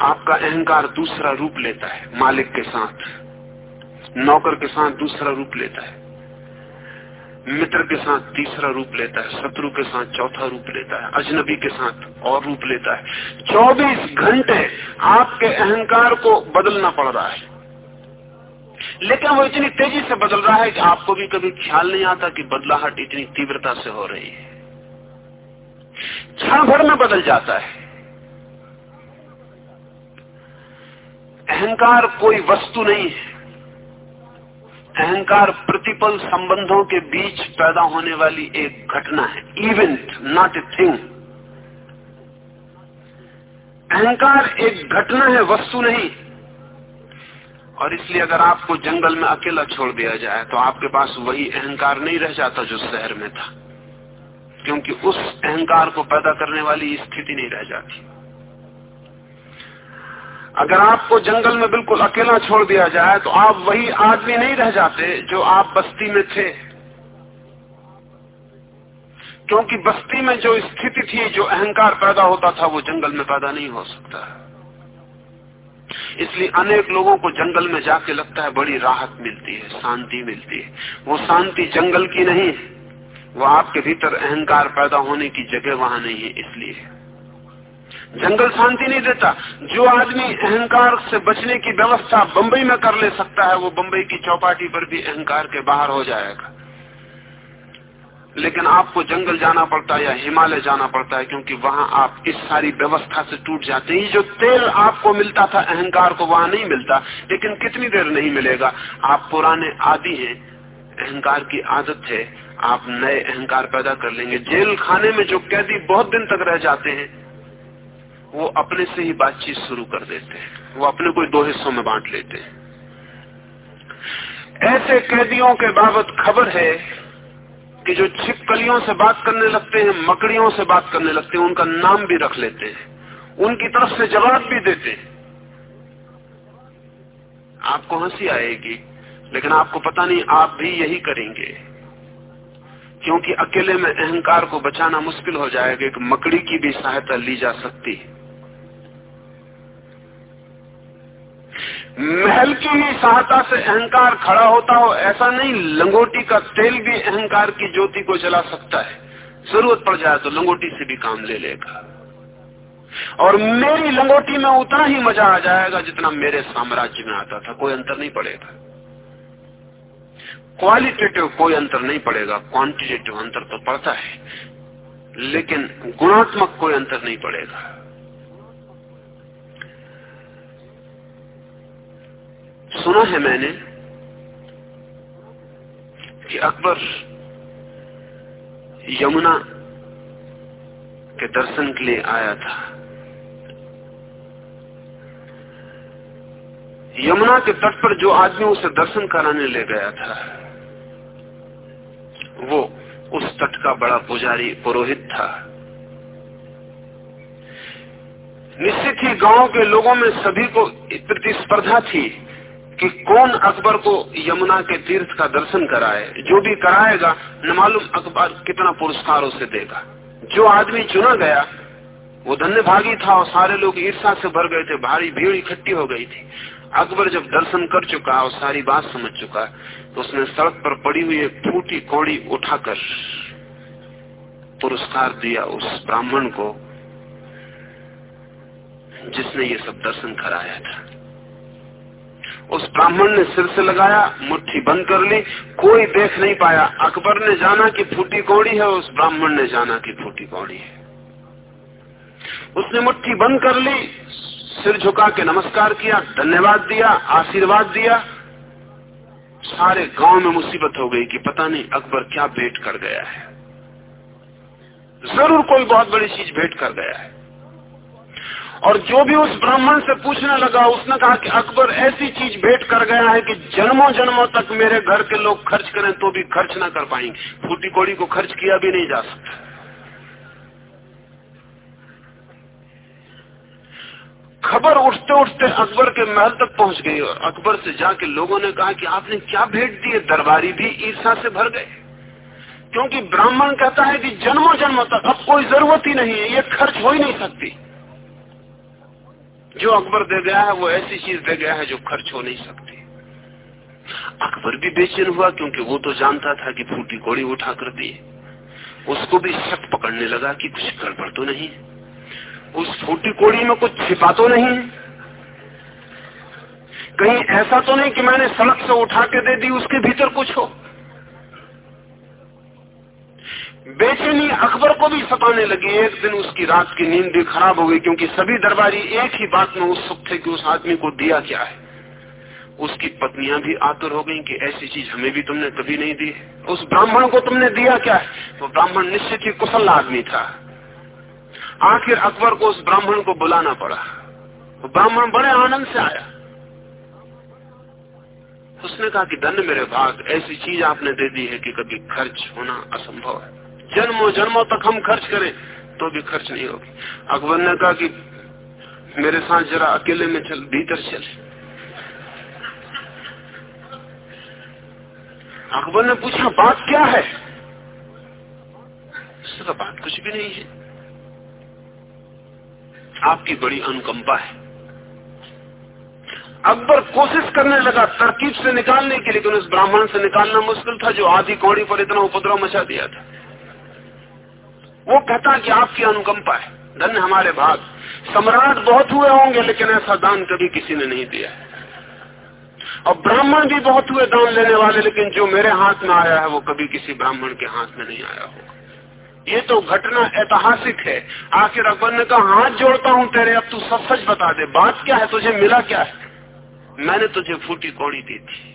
आपका अहंकार दूसरा रूप लेता है, मालिक के साथ। नौकर के साथ दूसरा रूप लेता है। मित्र के साथ तीसरा रूप लेता है, शत्रु के साथ चौथा रूप लेता है, अजनबी के साथ और रूप लेता है। 24 घंटे आपके अहंकार को बदलना पड़ रहा है। लेकिन वो इतनी तेज़ी से बदल रहा है कि आपको भी कभी ख्याल नहीं आता कि बदलाहट इतनी तीव्रता से हो रही है। क्षण भर में बदल जाता है। अहंकार कोई वस्तु नहीं है। अहंकार प्रतिपल संबंधों के बीच पैदा होने वाली एक घटना है। इवेंट नॉट ए थिंग अहंकार एक घटना है, वस्तु नहीं। और इसलिए अगर आपको जंगल में अकेला छोड़ दिया जाए तो आपके पास वही अहंकार नहीं रह जाता जो शहर में था। क्योंकि उस अहंकार को पैदा करने वाली स्थिति नहीं रह जाती। अगर आपको जंगल में बिल्कुल अकेला छोड़ दिया जाए तो आप वही आदमी नहीं रह जाते जो आप बस्ती में थे। क्योंकि बस्ती में जो स्थिति थी, जो अहंकार पैदा होता था, वो जंगल में पैदा नहीं हो सकता इसलिए अनेक लोगों को जंगल में जाके लगता है, बड़ी राहत मिलती है, शांति मिलती है। वो शांति जंगल की नहीं है वो आपके भीतर अहंकार पैदा होने की जगह वहाँ नहीं है, इसलिए। जंगल शांति नहीं देता। जो आदमी अहंकार से बचने की व्यवस्था बंबई में कर ले सकता है, वो बंबई की चौपाटी पर भी अहंकार के बाहर हो जाएगा। लेकिन आपको जंगल जाना पड़ता है या हिमालय जाना पड़ता है, क्योंकि वहाँ आप इस सारी व्यवस्था से टूट जाते हैं। जो तेल आपको मिलता था, अहंकार को वहाँ नहीं मिलता, लेकिन कितनी देर नहीं मिलेगा? आप पुराने आदि हैं, अहंकार की आदत है, आप नए अहंकार पैदा कर लेंगे। जेल खाने में जो कैदी बहुत दिन तक रह जाते हैं वो अपने से ही बातचीत शुरू कर देते हैं। वो अपने कोई दो हिस्सों में बांट लेते हैं। ऐसे कैदियों के बाबत खबर है कि जो छिपकलियों से बात करने लगते हैं, मकड़ियों से बात करने लगते हैं, उनका नाम भी रख लेते हैं। उनकी तरफ़ से जवाब भी देते हैं। आपको हँसी आएगी, लेकिन आपको पता नहीं, आप भी यही करेंगे। क्योंकि अकेले में अहंकार को बचाना मुश्किल हो जाएगा, एक मकड़ी की भी सहायता ली जा सकती है। महल की ही सहायता से अहंकार खड़ा होता हो, ऐसा नहीं, लंगोटी का तेल भी अहंकार की ज्योति को जला सकता है। ज़रूरत पड़ जाए तो लंगोटी से भी काम ले लेगा। और मेरी लंगोटी में उतना ही मज़ा आ जाएगा जितना मेरे साम्राज्य में आता था। कोई अंतर नहीं पड़ेगा। क्वालिटेटिव कोई अंतर नहीं पड़ेगा। क्वांटिटेटिव अंतर तो पड़ता है। लेकिन गुणात्मक कोई अंतर नहीं पड़ेगा। सुना है मैंने कि अकबर यमुना के दर्शन के लिए आया था। यमुना के तट पर जो आदमी उसे दर्शन कराने ले गया था, वो उस तट का बड़ा पुजारी पुरोहित था। निश्चित ही गाँव के लोगों में सभी को प्रतिस्पर्धा थी कि कौन अकबर को यमुना के तीर्थ का दर्शन कराए, जो भी कराएगा, न मालूम अकबर कितना पुरस्कार उसे देगा। जो आदमी चुना गया, वो धन्य भागी था और सारे लोग ईर्षा से भर गए थे, भारी भीड़ इकट्ठी हो गई थी। अकबर जब दर्शन कर चुका और सारी बात समझ चुका तो उसने सड़क पर पड़ी हुई एक फूटी कौड़ी उठाकर पुरस्कार दिया उस ब्राह्मण को, जिसने ये सब दर्शन कराया था। उस ब्राह्मण ने सिर से लगाया, मुट्ठी बंद कर ली, कोई देख नहीं पाया। अकबर ने जाना कि फूटी कौड़ी है, उस ब्राह्मण ने जाना कि फूटी कौड़ी है। उसने मुट्ठी बंद कर ली, सिर झुका के नमस्कार किया, धन्यवाद दिया, आशीर्वाद दिया। सारे गाँव में मुसीबत हो गई कि पता नहीं अकबर क्या भेंट कर गया है। ज़रूर कोई बहुत बड़ी चीज़ भेंट कर गया है। और जो भी उस ब्राह्मण से पूछने लगा, उसने कहा कि अकबर, ऐसी चीज़ भेंट कर गया है कि जन्मों जन्मों तक मेरे घर के लोग खर्च करें तो भी खर्च ना कर पाएँगे। फूटी कोड़ी को खर्च किया भी नहीं जा सकता। खबर उठते उठते अकबर के महल तक पहुँच गई और अकबर से जाके लोगों ने कहा कि आपने क्या भेंट दी दरबारी भी ईर्षा से भर गए। क्योंकि ब्राह्मण कहता है कि जन्मों जन्मों तक अब कोई ज़रूरत ही नहीं है, ये खर्च हो ही नहीं सकती। जो अकबर दे गया है, वो ऐसी चीज़ दे गया है जो खर्च हो नहीं सकती। अकबर भी बेचैन हुआ क्योंकि वो तो जानता था कि फूटी कोड़ी उठा कर दी उसको भी शक पकड़ने लगा कि कुछ गड़बड़ तो नहीं उस फूटी कोड़ी में कुछ छिपा तो नहीं कहीं ऐसा तो नहीं कि मैंने सड़क से उठा के दे दी, उसके भीतर कुछ हो। बेचैनी अकबर को भी सताने लगी। एक दिन उसकी रात की नींद भी खराब हो गई, क्योंकि सभी दरबारी एक ही बात में उत्सुक थे कि उस आदमी को दिया क्या है। उसकी पत्नियाँ भी आतुर हो गई कि ऐसी चीज़ हमें भी तुमने कभी नहीं दी उस ब्राह्मण को तुमने दिया क्या है? वो तो ब्राह्मण निश्चित ही कुशल आदमी था। आखिर अकबर को उस ब्राह्मण को बुलाना पड़ा। वो ब्राह्मण बड़े आनंद से आया। उसने कहा कि, धन्य मेरे भाग, ऐसी चीज़ आपने दे दी है कि कभी खर्च होना असंभव है। जन्मों जन्मों तक हम खर्च करें तो भी खर्च नहीं होगी। अकबर ने कहा कि मेरे साथ जरा अकेले में चल, भीतर चल। अकबर ने पूछा, बात क्या है? उसका बात कुछ भी नहीं है। आपकी बड़ी अनुकंपा है। अकबर कोशिश करने लगा, तरकीब से निकालने की लेकिन उस ब्राह्मण से निकालना मुश्किल था, जो आधी कौड़ी पर इतना उपद्रव मचा दिया था। वो कहता कि आपकी अनुकंपा है धन्य हमारे भाग। सम्राट बहुत हुए होंगे, लेकिन ऐसा दान कभी किसी ने नहीं दिया। और ब्राह्मण भी बहुत हुए दान लेने वाले, लेकिन जो मेरे हाथ में आया है, वो कभी किसी ब्राह्मण के हाथ में नहीं आया होगा। ये तो घटना ऐतिहासिक है। आखिर अकबर ने कहा, हाथ जोड़ता हूँ तेरे, अब तू सब सच बता दे। बात क्या है? तुझे मिला क्या है? मैंने तुझे फूटी कौड़ी दी थी।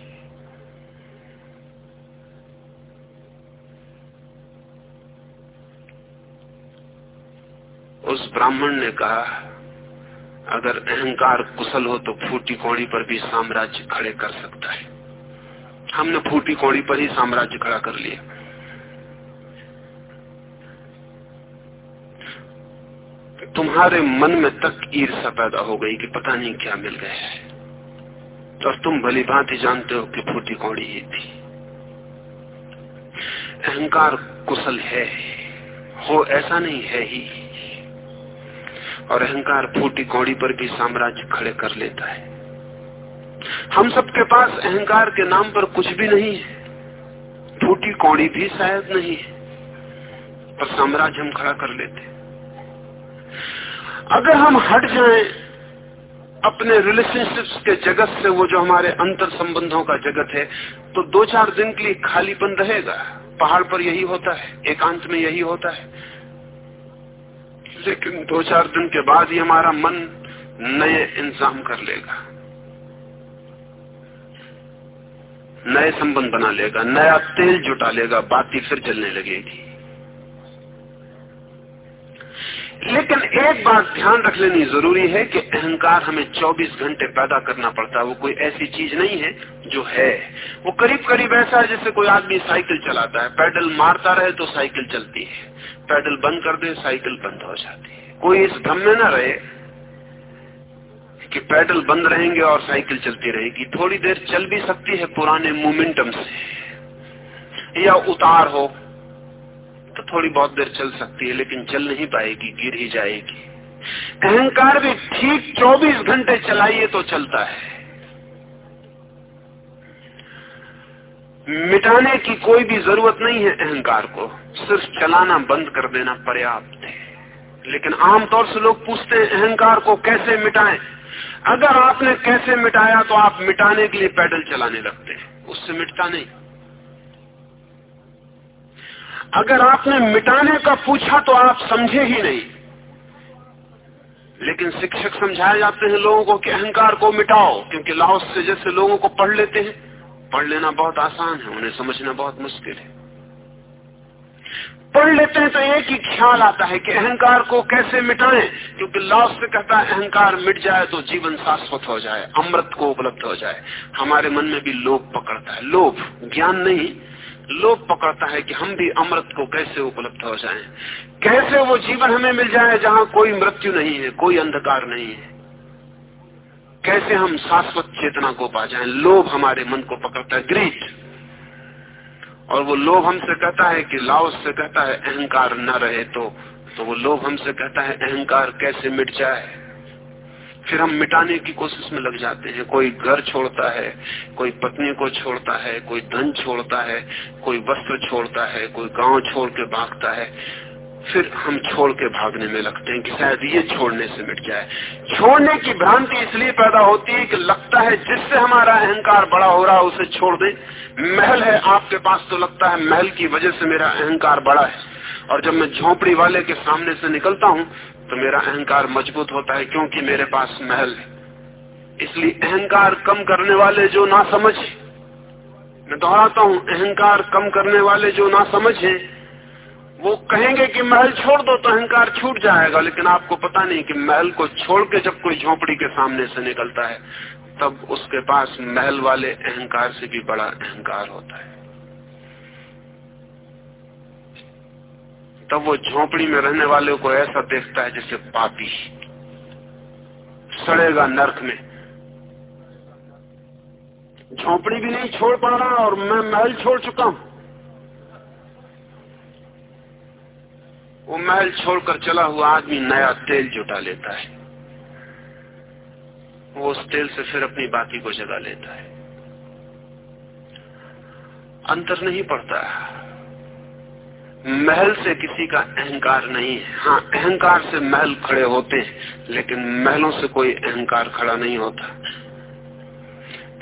उस ब्राह्मण ने कहा, अगर अहंकार कुशल हो तो फूटी कौड़ी पर भी साम्राज्य खड़े कर सकता है। हमने फूटी कौड़ी पर ही साम्राज्य खड़ा कर लिया। तुम्हारे मन में तक ईर्षा पैदा हो गई कि पता नहीं क्या मिल गया है। और तुम भली भांति जानते हो कि फूटी कौड़ी ही थी। अहंकार कुशल है, हो ऐसा नहीं है ही। और अहंकार फूटी कौड़ी पर भी साम्राज्य खड़े कर लेता है। हम सबके पास अहंकार के नाम पर कुछ भी नहीं है। फूटी कौड़ी भी शायद नहीं है, पर साम्राज्य हम खड़ा कर लेते अगर हम हट जाएँ, अपने रिलेशनशिप्स के जगत से, वो जो हमारे अंतर संबंधों का जगत है तो दो चार दिन के लिए खालीपन रहेगा। पहाड़ पर यही होता है, एकांत में यही होता है। लेकिन दो चार दिन के बाद ही हमारा मन नए इंतज़ाम कर लेगा। नए संबंध बना लेगा, नया तेल जुटा लेगा, बाती फिर चलने लगेगी। लेकिन एक बात ध्यान रख लेनी ज़रूरी है कि अहंकार हमें 24 घंटे पैदा करना पड़ता है, वो कोई ऐसी चीज़ नहीं है जो है। वो करीब करीब ऐसा है जैसे कोई आदमी साइकिल चलाता है, पैडल मारता रहे तो साइकिल चलती है। पैडल बंद कर दे, साइकिल बंद हो जाती है। कोई इस भ्रम में न रहे कि पैडल बंद रहेंगे और साइकिल चलती रहेगी। थोड़ी देर चल भी सकती है पुराने मोमेंटम से। या उतार हो तो थोड़ी बहुत देर चल सकती है, लेकिन चल नहीं पाएगी, गिर ही जाएगी। अहंकार भी ठीक 24 घंटे चलाइए तो चलता है। मिटाने की कोई भी ज़रूरत नहीं है अहंकार को। सिर्फ़ चलाना बंद कर देना पर्याप्त है। लेकिन आमतौर से लोग पूछते हैं, अहंकार को कैसे मिटाएँ? अगर आपने कैसे मिटाया तो आप मिटाने के लिए पैडल चलाने लगते हैं। उससे मिटता नहीं। अगर आपने मिटाने का पूछा तो आप समझे ही नहीं। लेकिन शिक्षक समझाए जाते हैं लोगों को कि अहंकार को मिटाओ, क्योंकि लाओस से जैसे लोगों को पढ़ लेते हैं पढ़ लेना बहुत आसान है उन्हें समझना बहुत मुश्किल है। पढ़ लेते हैं तो एक ही ख्याल आता है कि अहंकार को कैसे मिटाएँ क्योंकि लॉस से कहता है अहंकार मिट जाए तो जीवन शाश्वत हो जाए अमृत को उपलब्ध हो जाए। हमारे मन में भी लोभ पकड़ता है। लोभ ज्ञान नहीं लोभ पकड़ता है कि हम भी अमृत को कैसे उपलब्ध हो जाएँ, कैसे वो जीवन हमें मिल जाए जहाँ कोई मृत्यु नहीं है कोई अंधकार नहीं है। कैसे हम शाश्वत चेतना को पा जाएँ? लोभ हमारे मन को पकड़ता है, ग्रीट। और वो लोभ हमसे कहता है कि लाओ से कहता है, अहंकार न रहे तो। तो वो लोभ हमसे कहता है, अहंकार कैसे मिट जाए? फिर हम मिटाने की कोशिश में लग जाते हैं। कोई घर छोड़ता है, कोई पत्नी को छोड़ता है, कोई धन छोड़ता है, कोई वस्त्र छोड़ता है, कोई गाँव छोड़ के भागता है। फिर हम छोड़ के भागने में लगते हैं कि शायद ये छोड़ने से मिट जाए। छोड़ने की भ्रांति इसलिए पैदा होती है कि लगता है जिससे हमारा अहंकार बड़ा हो रहा है, उसे छोड़ दे। महल है आपके पास तो लगता है महल की वजह से मेरा अहंकार बड़ा है। और जब मैं झोपड़ी वाले के सामने से निकलता हूँ तो मेरा अहंकार मज़बूत होता है क्योंकि मेरे पास महल है। इसलिए अहंकार कम करने वाले जो ना समझ मैं दोहराता हूँ, अहंकार कम करने वाले जो ना समझ वो कहेंगे कि महल छोड़ दो तो अहंकार छूट जाएगा, लेकिन आपको पता नहीं कि महल को छोड़ के जब कोई झोपड़ी के सामने से निकलता है, तब उसके पास महल वाले अहंकार से भी बड़ा अहंकार होता है। तब वो झोपड़ी में रहने वाले को ऐसा देखता है जैसे पापी सड़ेगा नर्क में। झोपड़ी भी नहीं छोड़ पा रहा और मैं महल छोड़ चुका हूँ। वो महल छोड़कर चला हुआ आदमी नया तेल जुटा लेता है। वो उस तेल से फिर अपनी बाकी को जगा लेता है। अंतर नहीं पड़ता। महल से किसी का अहंकार नहीं है। हाँ अहंकार से महल खड़े होते हैं, लेकिन महलों से कोई अहंकार खड़ा नहीं होता।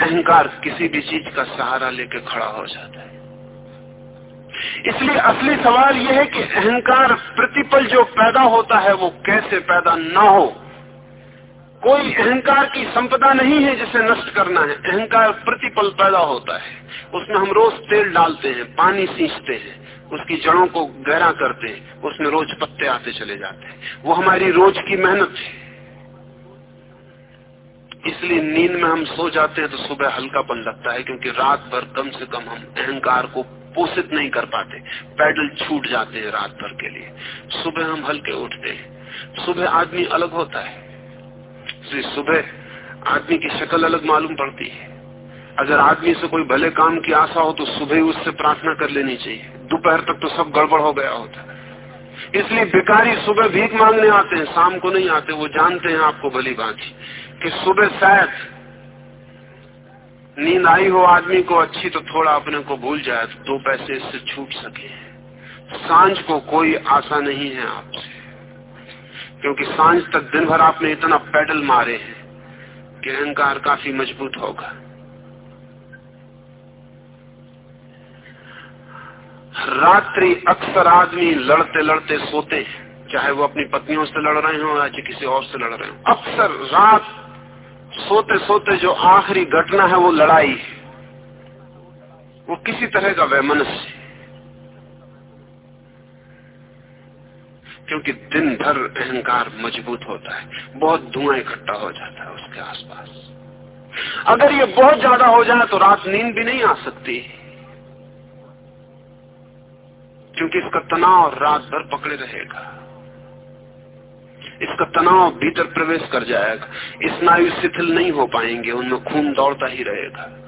अहंकार किसी भी चीज़ का सहारा लेके खड़ा हो जाता है। इसलिए असली सवाल यह है कि अहंकार प्रतिपल जो पैदा होता है वो कैसे पैदा न हो। कोई अहंकार की संपदा नहीं है जिसे नष्ट करना है। अहंकार प्रतिपल पैदा होता है। उसमें हम रोज तेल डालते हैं, पानी सींचते हैं, उसकी जड़ों को गहरा करते हैं, उसमें रोज पत्ते आते चले जाते हैं। वो हमारी रोज की मेहनत है। इसलिए नींद में हम सो जाते हैं तो सुबह हल्का हल्कापन लगता है, क्योंकि रात भर कम से कम हम अहंकार को पोषित नहीं कर पाते। पैडल छूट जाते हैं रात भर के लिए। सुबह हम हल्के उठते हैं। सुबह आदमी अलग होता है। सुबह आदमी की शक्ल अलग मालूम पड़ती है। अगर आदमी से कोई भले काम की आशा हो तो सुबह उससे प्रार्थना कर लेनी चाहिए। दोपहर तक तो सब गड़बड़ हो गया होता। इसलिए भिकारी सुबह भीख मांगने आते हैं, शाम को नहीं आते, वो जानते हैं आपको भली बात कि सुबह शायद नींद आई हो आदमी को अच्छी तो थोड़ा अपने को भूल जाए तो दो पैसे इससे छूट सके। साँझ को कोई आशा नहीं है आपसे। क्योंकि साँझ तक दिन भर आपने इतना पैडल मारे हैं कि अहंकार काफ़ी मज़बूत होगा। रात्रि अक्सर आदमी लड़ते लड़ते सोते हैं, चाहे वो अपनी पत्नियों से लड़ रहे हो या किसी और से लड़ रहे हो। अक्सर रात सोते सोते जो आखिरी घटना है, वो लड़ाई है। वो किसी तरह का वैमनस्य क्योंकि दिन भर अहंकार मज़बूत होता है, बहुत धुआँ इकट्ठा हो जाता है उसके आसपास। अगर ये बहुत ज़्यादा हो जाए तो रात नींद भी नहीं आ सकती। क्योंकि इसका तनाव रात भर पकड़े रहेगा। इसका तनाव भीतर प्रवेश कर जाएगा। स्नायु शिथिल नहीं हो पाएँगे, उनमें खून दौड़ता ही रहेगा।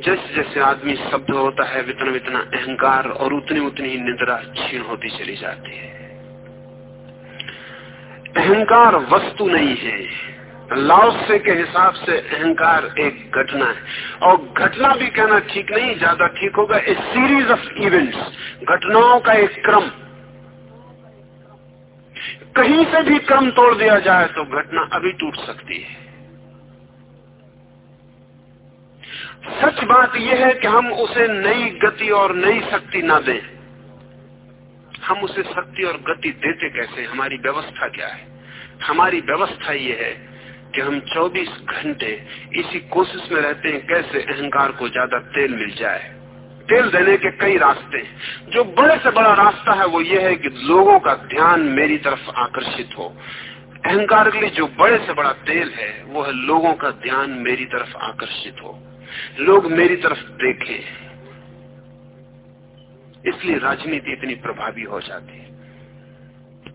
जैसे जैसे आदमी शब्द होता है, वितना वितना अहंकार और उतनी उतनी निद्रा क्षीण होती चली जाती है। अहंकार वस्तु नहीं है। लाओसे के हिसाब से अहंकार एक घटना है। और घटना भी कहना ठीक नहीं, ज़्यादा ठीक होगा। ए सीरीज़ ऑफ़ इवेंट्स घटनाओं का एक क्रम। कहीं से भी क्रम तोड़ दिया जाए तो घटना अभी टूट सकती है। सच बात यह है कि हम उसे नई गति और नई शक्ति ना दें। हम उसे शक्ति और गति देते कैसे? हमारी व्यवस्था क्या है? हमारी व्यवस्था यह है कि हम 24 घंटे इसी कोशिश में रहते हैं कैसे अहंकार को ज़्यादा तेल मिल जाए। तेल देने के कई रास्ते जो बड़े से बड़ा रास्ता है वो ये है कि लोगों का ध्यान मेरी तरफ़ आकर्षित हो। अहंकार के लिए जो बड़े से बड़ा तेल है, वो है लोगों का ध्यान मेरी तरफ़ आकर्षित हो। लोग मेरी तरफ़ देखें। इसलिए राजनीति इतनी प्रभावी हो जाती है।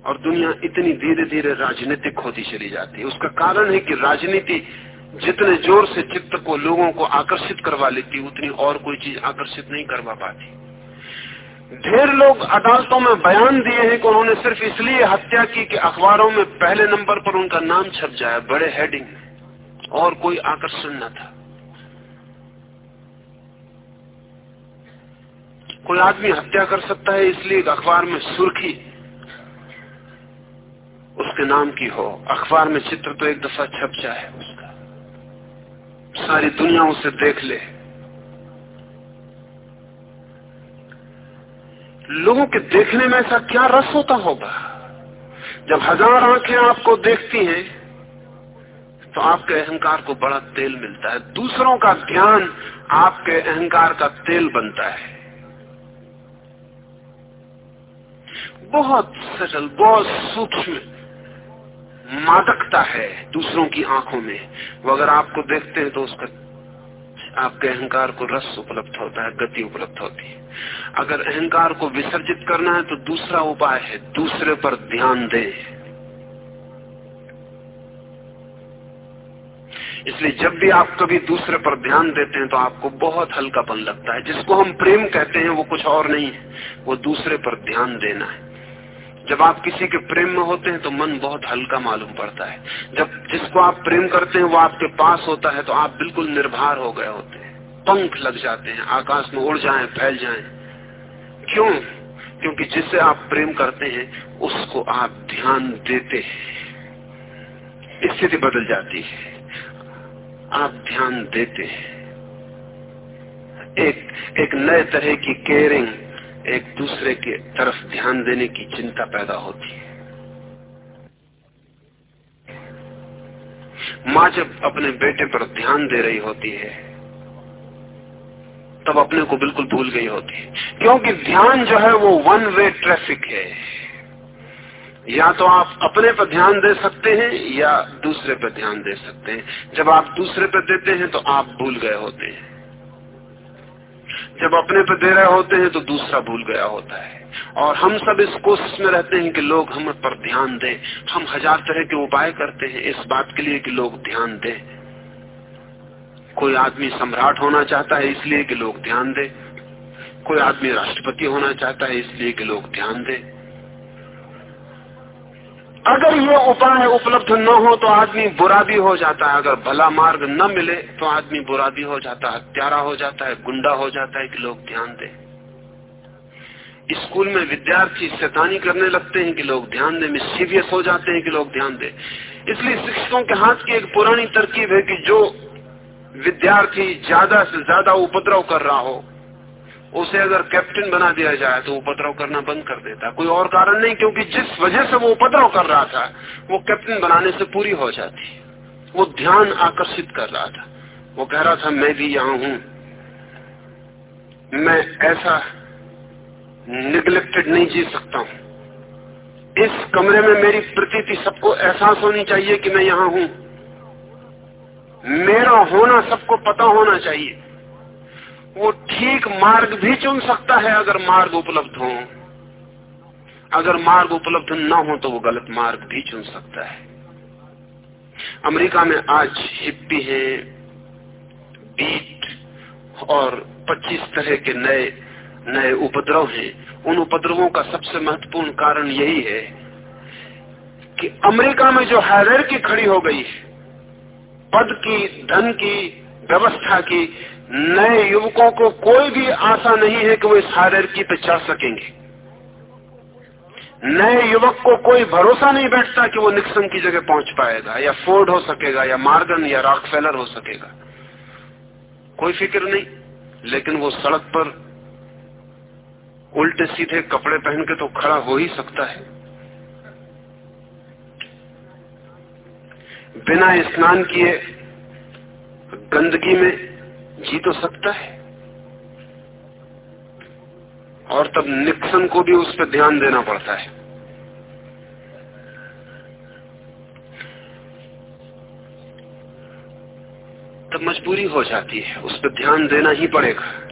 और दुनिया इतनी धीरे धीरे राजनीतिक होती चली जाती है। उसका कारण है कि राजनीति जितने ज़ोर से चित्त को, लोगों को आकर्षित करवा लेती, उतनी और कोई चीज़ आकर्षित नहीं करवा पाती। ढेर लोग अदालतों में बयान दिए हैं कि उन्होंने सिर्फ़ इसलिए हत्या की कि अखबारों में पहले नंबर पर उनका नाम छप जाए, बड़े हेडिंग में, और कोई आकर्षण न था। कोई आदमी हत्या कर सकता है, इसलिए अखबार में सुर्खी उसके नाम की हो। अखबार में चित्र तो एक दफ़ा छप जाए उसका। सारी दुनिया उसे देख ले। लोगों के देखने में ऐसा क्या रस होता होगा? जब हज़ार आँखें आपको देखती हैं तो आपके अहंकार को बड़ा तेल मिलता है। दूसरों का ध्यान आपके अहंकार का तेल बनता है। बहुत सटल बहुत सूक्ष्म। मादकता है दूसरों की आँखों में। वो अगर आपको देखते हैं तो उसका आपके अहंकार को रस उपलब्ध होता है, गति उपलब्ध होती है। अगर अहंकार को विसर्जित करना है तो दूसरा उपाय है, दूसरे पर ध्यान दे। इसलिए जब भी आप कभी दूसरे पर ध्यान देते हैं तो आपको बहुत हल्कापन लगता है। जिसको हम प्रेम कहते हैं वो कुछ और नहीं है, वो दूसरे पर ध्यान देना है। जब आप किसी के प्रेम में होते हैं तो मन बहुत हल्का मालूम पड़ता है। जब जिसको आप प्रेम करते हैं वो आपके पास होता है तो आप बिल्कुल निर्भर हो गए होते हैं। पंख लग जाते हैं, आकाश में उड़ जाएँ, फैल जाएँ। क्यों? क्योंकि जिससे आप प्रेम करते हैं, उसको आप ध्यान देते हैं। स्थिति बदल जाती है। आप ध्यान देते हैं। एक एक नए तरह की केयरिंग एक दूसरे के तरफ़ ध्यान देने की चिंता पैदा होती है। माँ जब अपने बेटे पर ध्यान दे रही होती है, तब अपने को बिल्कुल भूल गई होती है। क्योंकि ध्यान जो है वो वन वे ट्रैफ़िक है। या तो आप अपने पर ध्यान दे सकते हैं या दूसरे पर ध्यान दे सकते हैं। जब आप दूसरे पर देते हैं तो आप भूल गए होते हैं। जब अपने पर दे रहे होते हैं तो दूसरा भूल गया होता है। और हम सब इस कोशिश में रहते हैं कि लोग हम पर ध्यान दें। हम हज़ार तरह के उपाय करते हैं इस बात के लिए कि लोग ध्यान दें। कोई आदमी सम्राट होना चाहता है इसलिए कि लोग ध्यान दें। कोई आदमी राष्ट्रपति होना चाहता है इसलिए कि लोग ध्यान दें। अगर ये उपाय उपलब्ध न हो तो आदमी बुरा भी हो जाता है। अगर भला मार्ग न मिले तो आदमी बुरा भी हो जाता है। हत्यारा हो जाता है, गुंडा हो जाता है कि लोग ध्यान दें। स्कूल में विद्यार्थी शैतानी करने लगते हैं कि लोग ध्यान दें। मिसीवियस हो जाते हैं कि लोग ध्यान दें। इसलिए शिक्षकों के हाथ की एक पुरानी तरकीब है कि जो विद्यार्थी ज़्यादा से ज़्यादा उपद्रव कर रहा हो उसे अगर कैप्टन बना दिया जाए तो उपद्रव करना बंद कर देता। कोई और कारण नहीं, क्योंकि जिस वजह से वो उपद्रव कर रहा था, वो कैप्टन बनाने से पूरी हो जाती। वो ध्यान आकर्षित कर रहा था। वो कह रहा था, मैं भी यहाँ हूँ। मैं ऐसा निग्लेक्टेड नहीं जी सकता हूँ। इस कमरे में मेरी प्रतीति सबको एहसास होनी चाहिए कि मैं यहाँ हूँ। मेरा होना सबको पता होना चाहिए। वो ठीक मार्ग भी चुन सकता है अगर मार्ग उपलब्ध हो। अगर मार्ग उपलब्ध न हो तो वो गलत मार्ग भी चुन सकता है। अमेरिका में आज हिप्पी है, बीट और 25 तरह के नए नए उपद्रव हैं। उन उपद्रवों का सबसे महत्वपूर्ण कारण यही है कि अमेरिका में जो हायर की खड़ी हो गई है, पद की, धन की, व्यवस्था की नए युवकों को कोई भी आशा नहीं है कि वो इस हायरकी पे चढ़ सकेंगे। नए युवक को कोई भरोसा नहीं बैठता कि वो निक्सन की जगह पहुँच पाएगा, या फोर्ड हो सकेगा, या मार्गन, या रॉकफेलर हो सकेगा। कोई फ़िक्र नहीं, लेकिन वो सड़क पर उल्टे सीधे कपड़े पहन के तो खड़ा हो ही सकता है। बिना स्नान किए गंदगी में जी तो सकता है। और तब निक्सन को भी उस पर ध्यान देना पड़ता है। तब मजबूरी हो जाती है, उस पर ध्यान देना ही पड़ेगा।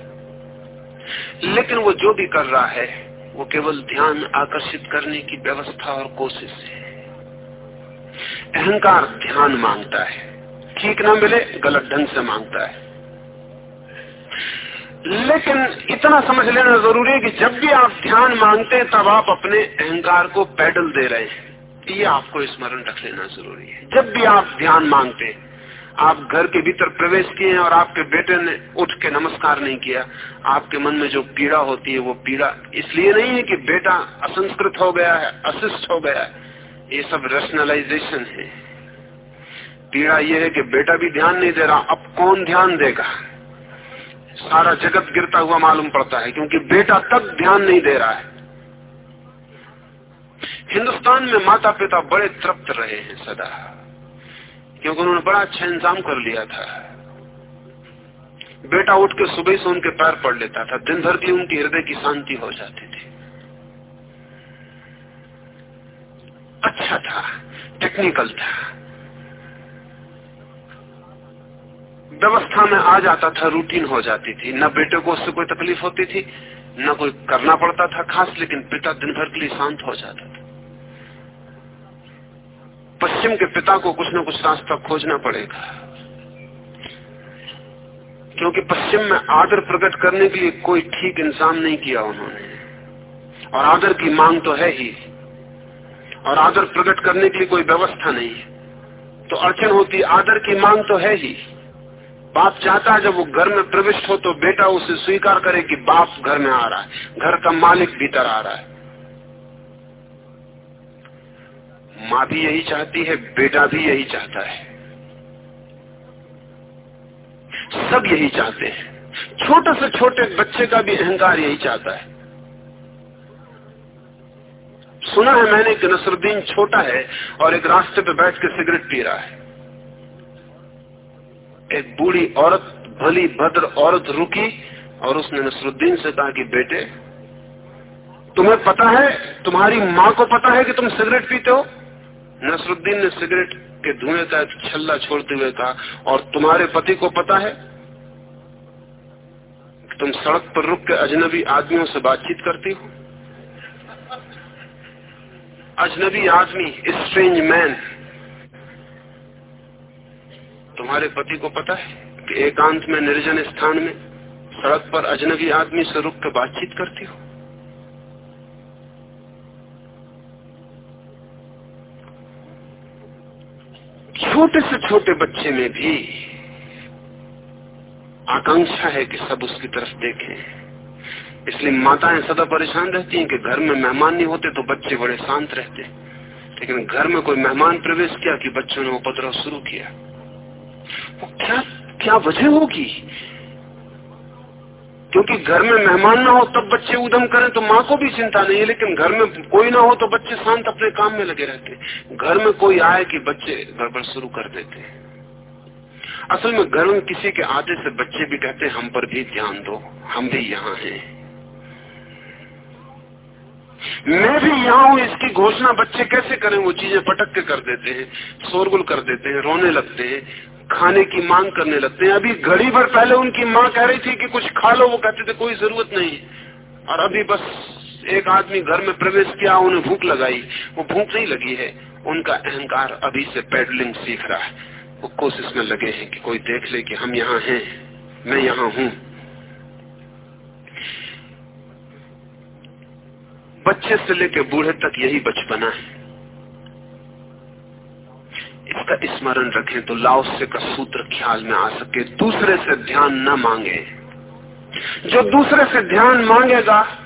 लेकिन वो जो भी कर रहा है, वो केवल ध्यान आकर्षित करने की व्यवस्था और कोशिश है। अहंकार ध्यान माँगता है, ठीक ना मिले, गलत ढंग से माँगता है। लेकिन इतना समझ लेना ज़रूरी है कि जब भी आप ध्यान मांगते हैं, तब आप अपने अहंकार को पैडल दे रहे हैं। ये आपको स्मरण रख लेना ज़रूरी है। जब भी आप ध्यान मांगते हैं, आप घर के भीतर प्रवेश किए और आपके बेटे ने उठ के नमस्कार नहीं किया, आपके मन में जो पीड़ा होती है, वो पीड़ा इसलिए नहीं है कि बेटा असंस्कृत हो गया है, अशिष्ट हो गया है। ये सब रेशनलाइजेशन है। पीड़ा ये है कि बेटा भी ध्यान नहीं दे रहा, अब कौन ध्यान देगा? सारा जगत गिरता हुआ मालूम पड़ता है, क्योंकि बेटा तक ध्यान नहीं दे रहा है। हिंदुस्तान में माता पिता बड़े तृप्त रहे हैं सदा, क्योंकि उन्होंने बड़ा अच्छा इंतज़ाम कर लिया था। बेटा उठ के सुबह से उनके पैर पड़ लेता था, दिन भर की उनकी हृदय की शांति हो जाती थी। अच्छा था टेक्निकल था। व्यवस्था में आ जाता था रूटीन हो जाती थी। न बेटे को उससे कोई तकलीफ़ होती थी, न कोई करना पड़ता था खास, लेकिन पिता दिन भर के लिए शांत हो जाता था। पश्चिम के पिता को कुछ न कुछ रास्ता खोजना पड़ेगा। क्योंकि पश्चिम में आदर प्रकट करने के लिए कोई ठीक इंसान नहीं किया उन्होंने। और आदर की मांग तो है ही। और आदर प्रकट करने के लिए कोई व्यवस्था नहीं है। तो अड़चन होती, आदर की मांग तो है ही। बाप चाहता है जब वो घर में प्रविष्ट हो तो बेटा उसे स्वीकार करे कि बाप घर में आ रहा है। घर का मालिक भीतर आ रहा है। माँ भी यही चाहती है, बेटा भी यही चाहता है। सब यही चाहते हैं। छोटे से छोटे बच्चे का भी अहंकार यही चाहता है। सुना है मैंने कि नसरुद्दीन छोटा है और एक रास्ते पे बैठ के सिगरेट पी रहा है। एक बूढ़ी औरत, भली, भद्र औरत रुकी और उसने नसरुद्दीन से कहा कि बेटे, तुम्हें पता है, तुम्हारी माँ को पता है कि तुम सिगरेट पीते हो? नसरुद्दीन ने सिगरेट के धुएँ का छल्ला छोड़ते हुए कहा, और तुम्हारे पति को पता है? कि तुम सड़क पर रुक के अजनबी आदमियों से बातचीत करती हो? अजनबी आदमी स्ट्रेंज मैन तुम्हारे पति को पता है कि एकांत में निर्जन स्थान में सड़क पर अजनबी आदमी से रुक कर बातचीत करती हो। छोटे से छोटे बच्चे में भी आकांक्षा है कि सब उसकी तरफ़ देखें। इसलिए माताएँ सदा परेशान रहती हैं कि घर में मेहमान नहीं होते तो बच्चे बड़े शांत रहते। लेकिन घर में कोई मेहमान प्रवेश किया कि बच्चों ने उपद्रव शुरू किया। क्या क्या वजह होगी? क्योंकि घर में मेहमान ना हो तब बच्चे उदम करें तो माँ को भी चिंता नहीं है, लेकिन घर में कोई ना हो तो बच्चे शांत अपने काम में लगे रहते घर में कोई आए कि बच्चे गड़बड़ शुरू कर देते असल में घर में किसी के आते से बच्चे भी कहते हम पर भी ध्यान दो, हम भी यहाँ हैं। मैं भी यहाँ हूँ, इसकी घोषणा बच्चे कैसे करें? वो चीज़ें पटक के कर देते हैं, शोरगुल कर देते हैं, रोने लगते हैं। खाने की मांग करने लगते हैं। अभी घड़ी भर पहले उनकी माँ कह रही थी कि कुछ खा लो, वो कहते थे, कोई ज़रूरत नहीं। और अभी बस एक आदमी घर में प्रवेश किया, उन्हें भूख लगाई। वो भूख नहीं लगी है, उनका अहंकार अभी से पेडलिंग सीख रहा है। वो कोशिश में लगे हैं कि कोई देख ले कि हम यहाँ हैं, मैं यहाँ हूँ। बच्चे से लेकर बूढ़े तक यही बचपना है। इसका स्मरण रखें तो लाओस्य का सूत्र ख्याल में आ सके। दूसरे से ध्यान न मांगे। जो दूसरे से ध्यान मांगेगा,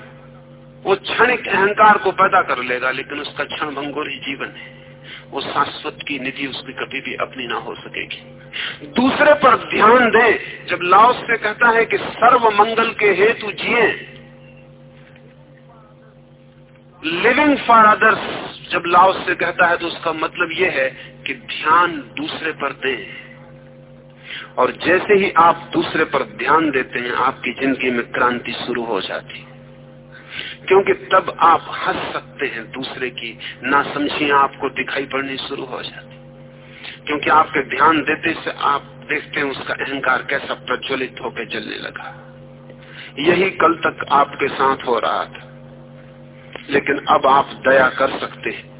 वो क्षणिक अहंकार को पैदा कर लेगा, लेकिन उसका क्षण भंगुर ही जीवन है। वो शाश्वत की निधि उसकी कभी भी अपनी ना हो सकेगी। दूसरे पर ध्यान दे। जब लाओस से कहता है कि सर्व मंगल के हेतु जिए लिविंग फॉर अदर्स जब लाओस से कहता है तो उसका मतलब यह है कि ध्यान दूसरे पर दें। और जैसे ही आप दूसरे पर ध्यान देते हैं, आपकी ज़िंदगी में क्रांति शुरू हो जाती। क्योंकि तब आप हंस सकते हैं दूसरे की, ना समझिए आपको दिखाई पड़नी शुरू हो जाती। क्योंकि आपके ध्यान देते से आप देखते हैं उसका अहंकार कैसा प्रज्वलित होकर जलने लगा। यही कल तक आपके साथ हो रहा था। लेकिन अब आप दया कर सकते हैं।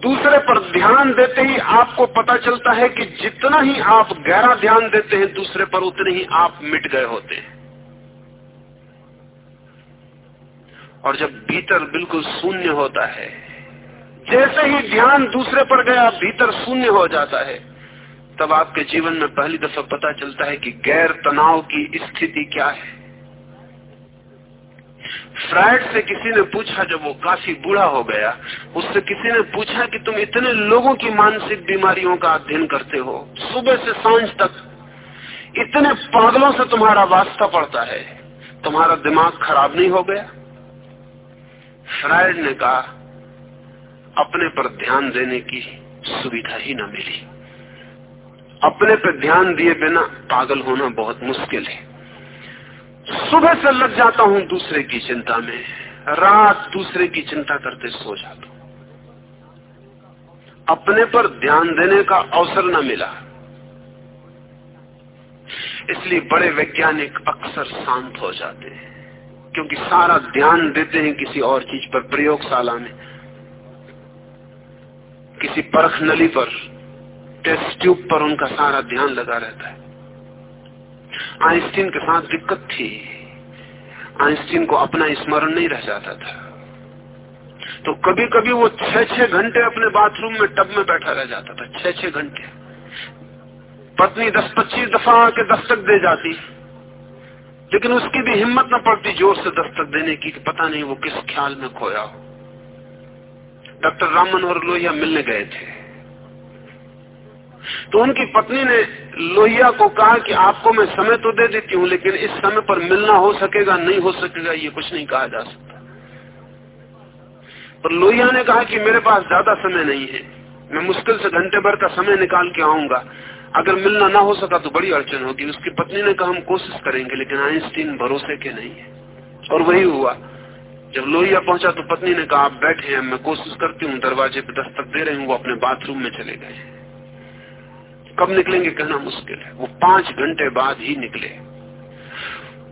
दूसरे पर ध्यान देते ही आपको पता चलता है कि जितना ही आप गहरा ध्यान देते हैं, दूसरे पर उतने ही आप मिट गए होते हैं। और जब भीतर बिल्कुल शून्य होता है, जैसे ही ध्यान दूसरे पर गया, भीतर शून्य हो जाता है, तब आपके जीवन में पहली दफ़ा पता चलता है कि गैर तनाव की स्थिति क्या है। फ्राइड से किसी ने पूछा जब वो काफ़ी बूढ़ा हो गया, उससे किसी ने पूछा कि तुम इतने लोगों की मानसिक बीमारियों का अध्ययन करते हो, सुबह से साँझ तक इतने पागलों से तुम्हारा वास्ता पड़ता है, तुम्हारा दिमाग खराब नहीं हो गया? फ्राइड ने कहा, अपने पर ध्यान देने की सुविधा ही न मिली। अपने पर ध्यान दिए बिना पागल होना बहुत मुश्किल है। सुबह से लग जाता हूँ दूसरे की चिंता में, रात दूसरे की चिंता करते सो जाता हूँ। अपने पर ध्यान देने का अवसर न मिला। इसलिए बड़े वैज्ञानिक अक्सर शांत हो जाते हैं, क्योंकि सारा ध्यान देते हैं किसी और चीज़ पर, प्रयोगशाला में। किसी परख नली पर, टेस्ट ट्यूब पर उनका सारा ध्यान लगा रहता है। आइंस्टीन के साथ दिक्कत थी। आइंस्टीन को अपना स्मरण नहीं रह जाता था। तो कभी कभी वो छह छह घंटे अपने बाथरूम में टब में बैठा रह जाता था। छह छह घंटे। पत्नी दस पच्चीस दफ़ा आके दस्तक दे जाती। लेकिन उसकी भी हिम्मत न पड़ती ज़ोर से दस्तक देने की कि पता नहीं वो किस ख्याल में खोया हो। डॉक्टर राम मनोहर लोहिया मिलने गए थे। तो उनकी पत्नी ने लोहिया को कहा कि आपको मैं समय तो दे देती हूँ, लेकिन इस समय पर मिलना हो सकेगा, नहीं हो सकेगा, ये कुछ नहीं कहा जा सकता। पर लोहिया ने कहा कि मेरे पास ज़्यादा समय नहीं है, मैं मुश्किल से घंटे भर का समय निकाल के आऊँगा। अगर मिलना ना हो सका तो बड़ी अड़चन होगी। उसकी पत्नी ने कहा, हम कोशिश करेंगे, लेकिन आइंस्टीन भरोसे के नहीं है। और वही हुआ। जब लोहिया पहुँचा तो पत्नी ने कहा, आप बैठे हैं, मैं कोशिश करती हूँ, दरवाजे पे दस्तक दे रहे हूँ, वो अपने बाथरूम में चले गए। कब निकलेंगे कहना मुश्किल है। वो पाँच घंटे बाद ही निकले।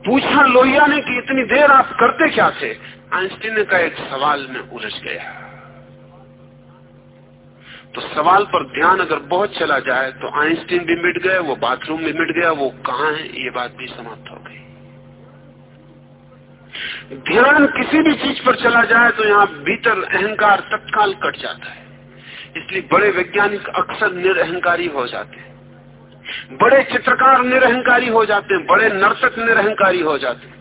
पूछा लोहिया ने कि इतनी देर आप करते क्या थे? आइंस्टीन का एक सवाल में उलझ गया। तो सवाल पर ध्यान अगर बहुत चला जाए तो आइंस्टीन भी मिट गए, वो बाथरूम में मिट गया, वो कहा है? ये बात भी समाप्त हो गई। ध्यान किसी भी चीज़ पर चला जाए तो यहाँ भीतर अहंकार तत्काल कट जाता है। इसलिए बड़े वैज्ञानिक अक्सर निरहंकारी हो जाते हैं। बड़े चित्रकार निरहंकारी हो जाते हैं, बड़े नर्तक निरहंकारी हो जाते हैं।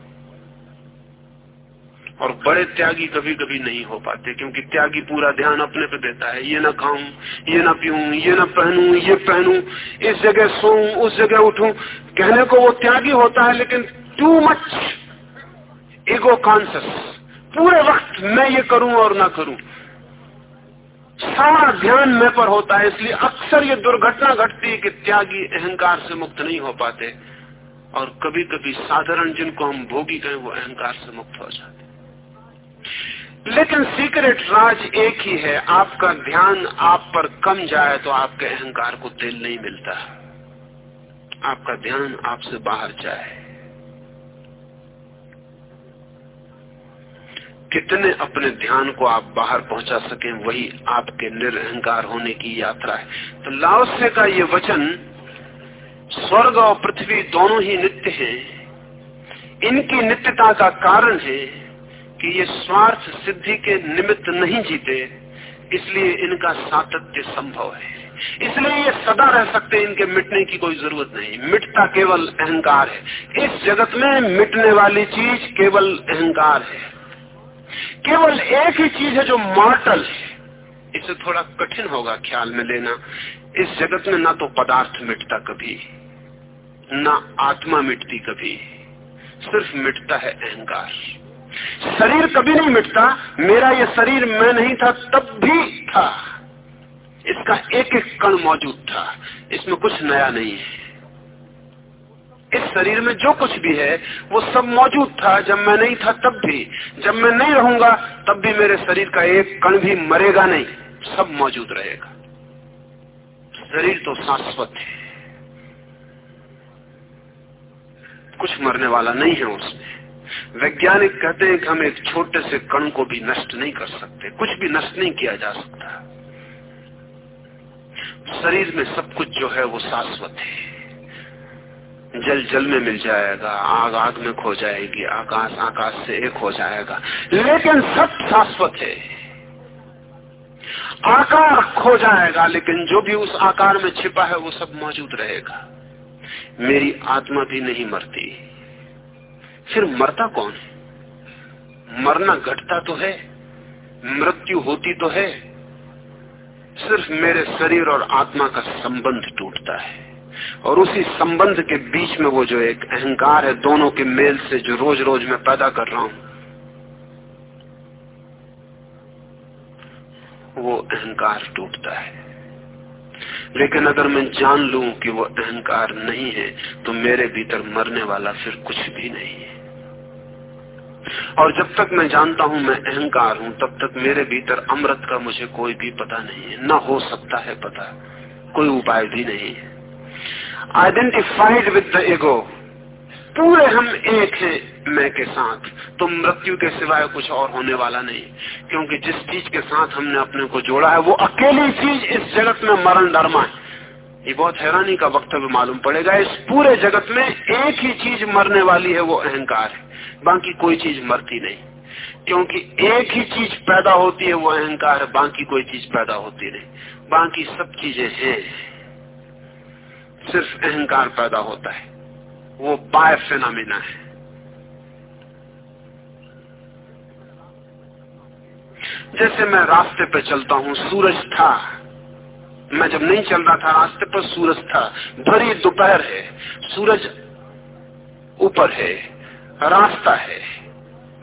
और बड़े त्यागी कभी कभी नहीं हो पाते, क्योंकि त्यागी पूरा ध्यान अपने पे देता है। ये ना खाऊं, ये ना पीऊं, ये ना पहनूं, ये पहनूं, इस जगह सोऊं, उस जगह उठूं। कहने को वो त्यागी होता है, लेकिन टू मच ईगो कॉन्सियस पूरे वक्त मैं ये करूँ और ना करूँ। सारा ध्यान मैं पर होता है, इसलिए अक्सर ये दुर्घटना घटती है कि त्यागी अहंकार से मुक्त नहीं हो पाते। और कभी कभी साधारण जिनको हम भोगी कहें, वो अहंकार से मुक्त हो जाते लेकिन सीक्रेट राज एक ही है, आपका ध्यान आप पर कम जाए तो आपके अहंकार को तेल नहीं मिलता। आपका ध्यान आपसे बाहर जाए। कितने अपने ध्यान को आप बाहर पहुँचा सके, वही आपके निरअहकार होने की यात्रा है। तो लाओसे का ये वचन, स्वर्ग और पृथ्वी दोनों ही नित्य हैं। इनकी नित्यता का कारण है कि ये स्वार्थ सिद्धि के निमित्त नहीं जीते, इसलिए इनका सातत्य संभव है। इसलिए ये सदा रह सकते हैं, इनके मिटने की कोई ज़रूरत नहीं। मिटता केवल अहंकार है। इस जगत में मिटने वाली चीज़ केवल अहंकार है। केवल एक ही चीज़ है जो मॉर्टल है। इसे थोड़ा कठिन होगा ख्याल में लेना। इस जगत में ना तो पदार्थ मिटता कभी, ना आत्मा मिटती कभी। सिर्फ़ मिटता है अहंकार। शरीर कभी नहीं मिटता। मेरा ये शरीर मैं नहीं था, तब भी था। इसका एक एक कण मौजूद था। इसमें कुछ नया नहीं है। इस शरीर में जो कुछ भी है, वो सब मौजूद था। जब मैं नहीं था, तब भी। जब मैं नहीं रहूँगा, तब भी मेरे शरीर का एक कण भी मरेगा नहीं। सब मौजूद रहेगा। शरीर तो शाश्वत है। कुछ मरने वाला नहीं है उसमें। वैज्ञानिक कहते हैं कि हम एक छोटे से कण को भी नष्ट नहीं कर सकते। कुछ भी नष्ट नहीं किया जा सकता। शरीर में सब कुछ जो है, वो शाश्वत है। जल जल में मिल जाएगा, आग आग में खो जाएगी, आकाश आकाश से एक हो जाएगा। लेकिन सब शाश्वत है। आकार खो जाएगा, लेकिन जो भी उस आकार में छिपा है, वो सब मौजूद रहेगा। मेरी आत्मा भी नहीं मरती। फिर मरता कौन मरना घटता तो है, मृत्यु होती तो है। सिर्फ़ मेरे शरीर और आत्मा का संबंध टूटता है। और उसी संबंध के बीच में वो जो एक अहंकार है दोनों के मेल से जो रोज रोज मैं पैदा कर रहा हूँ, वो अहंकार टूटता है। लेकिन अगर मैं जान लू कि वो अहंकार नहीं है तो मेरे भीतर मरने वाला फिर कुछ भी नहीं है। और जब तक मैं जानता हूँ मैं अहंकार हूँ, तब तक मेरे भीतर अमृत का मुझे कोई भी पता नहीं है। न हो सकता है पता, कोई उपाय भी नहीं है। आइडेंटिफाइड विद द एगो पूरे हम एक हैं मैं के साथ। तो मृत्यु के सिवाय कुछ और होने वाला नहीं। क्योंकि जिस चीज़ के साथ हमने अपने को जोड़ा है, वो अकेली चीज़ इस जगत में मरण डरमा है। ये बहुत हैरानी का वक्तव्य मालूम पड़ेगा। इस पूरे जगत में एक ही चीज़ मरने वाली है, वो अहंकार है। बाकी कोई चीज़ मरती नहीं। क्योंकि एक ही चीज़ पैदा होती है, वो अहंकार बाकी कोई चीज़ पैदा होती नहीं। बाकी सब चीज़ें हैं। सिर्फ़ अहंकार पैदा होता है। वो बाय फिनोमिना है। जैसे मैं रास्ते पे चलता हूँ, सूरज था। मैं जब नहीं चल रहा था, रास्ते पर सूरज था। भरी दोपहर है, सूरज ऊपर है, रास्ता है।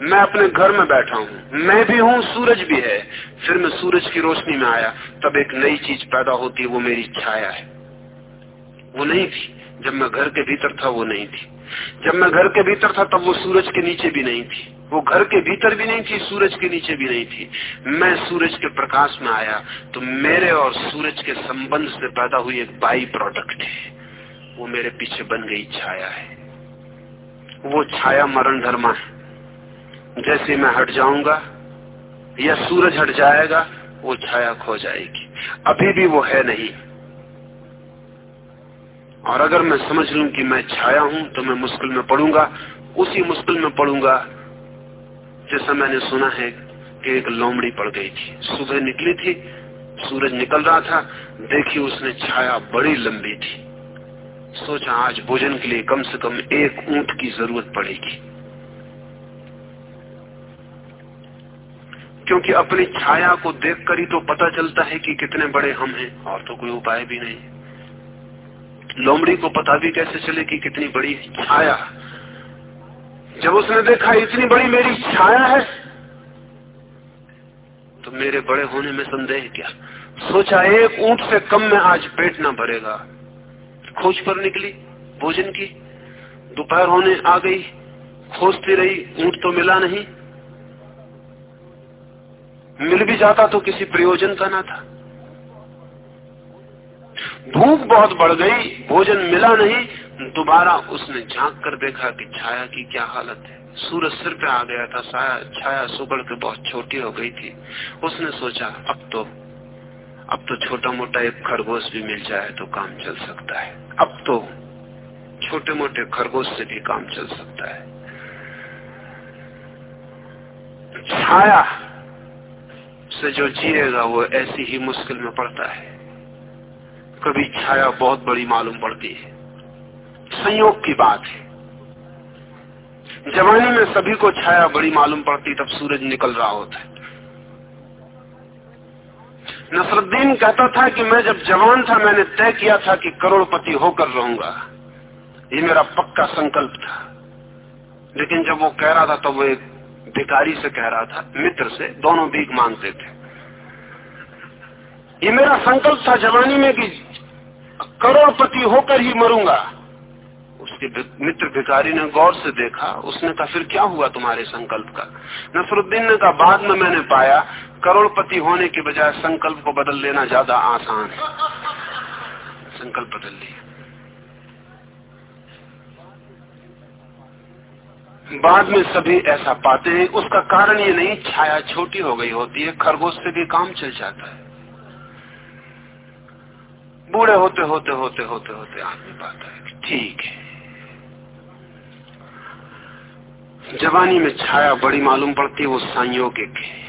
मैं अपने घर में बैठा हूँ। मैं भी हूँ, सूरज भी है। फिर मैं सूरज की रोशनी में आया। तब एक नई चीज़ पैदा होती है, वो मेरी छाया है। वो नहीं थी। जब मैं घर के भीतर था, वो नहीं थी। जब मैं घर के भीतर था, तब वो सूरज के नीचे भी नहीं थी। वो घर के भीतर भी नहीं थी, सूरज के नीचे भी नहीं थी। मैं सूरज के प्रकाश में आया तो मेरे और सूरज के संबंध से पैदा हुई एक बाई प्रोडक्ट है। वो मेरे पीछे बन गई छाया है। वो छाया मरण धर्मा है। जैसे मैं हट जाऊँगा या सूरज हट जाएगा, वो छाया खो जाएगी। अभी भी वो है नहीं। और अगर मैं समझ लू कि मैं छाया हूँ तो मैं मुश्किल में पड़ूँगा। उसी मुश्किल में पड़ूँगा, जैसा मैंने सुना है कि एक लोमड़ी पड़ गई थी। सुबह निकली थी, सूरज निकल रहा था, देखी उसने छाया बड़ी लंबी थी। सोचा आज भोजन के लिए कम से कम एक ऊँट की ज़रूरत पड़ेगी। क्योंकि अपनी छाया को देखकर ही तो पता चलता है कि कितने बड़े हम हैं, और तो कोई उपाय भी नहीं। लोमड़ी को पता भी कैसे चले कि कितनी बड़ी छाया जब उसने देखा इतनी बड़ी मेरी छाया है तो मेरे बड़े होने में संदेह क्या? सोचा एक ऊँट से कम में आज पेट ना भरेगा। खोज पर निकली, भोजन की। दोपहर होने आ गई, खोजती रही, ऊँट तो मिला नहीं। मिल भी जाता तो किसी प्रयोजन का ना था। भूख बहुत बढ़ गई, भोजन मिला नहीं, दोबारा उसने झाँक कर देखा कि छाया की क्या हालत है। सूरज सिर पे आ गया था छाया छाया सुगड़ के बहुत छोटी हो गई थी। उसने सोचा, अब तो अब तो छोटा मोटा एक खरगोश भी मिल जाए तो काम चल सकता है। अब तो छोटे मोटे खरगोश से भी काम चल सकता है। छाया से जो जिएगा वो ऐसी ही मुश्किल में पड़ता है। कभी छाया बहुत बड़ी मालूम पड़ती है। संयोग की बात है। जवानी में सभी को छाया बड़ी मालूम पड़ती तब सूरज निकल रहा होता है। नसरुद्दीन कहता था कि मैं जब जवान था, मैंने तय किया था कि करोड़पति होकर रहूँगा। ये मेरा पक्का संकल्प था। लेकिन जब वो कह रहा था, तब तो वो एक भिकारी से कह रहा था, मित्र से, दोनों भीख मांगते थे। ये मेरा संकल्प था जवानी में कि करोड़पति होकर ही मरूँगा। उसके मित्र भिकारी ने गौर से देखा। उसने कहा, फिर क्या हुआ तुम्हारे संकल्प का? नसरुद्दीन ने कहा, बाद में मैंने पाया, करोड़पति होने के बजाय संकल्प को बदल लेना ज़्यादा आसान है। संकल्प बदल लिया। बाद में सभी ऐसा पाते हैं। उसका कारण ये नहीं, छाया छोटी हो गई होती है, खरगोश से भी काम चल जाता है। बूढ़े होते होते होते होते होते आदमी पाता है। ठीक है। जवानी में छाया बड़ी मालूम पड़ती है वो संयोगिक है।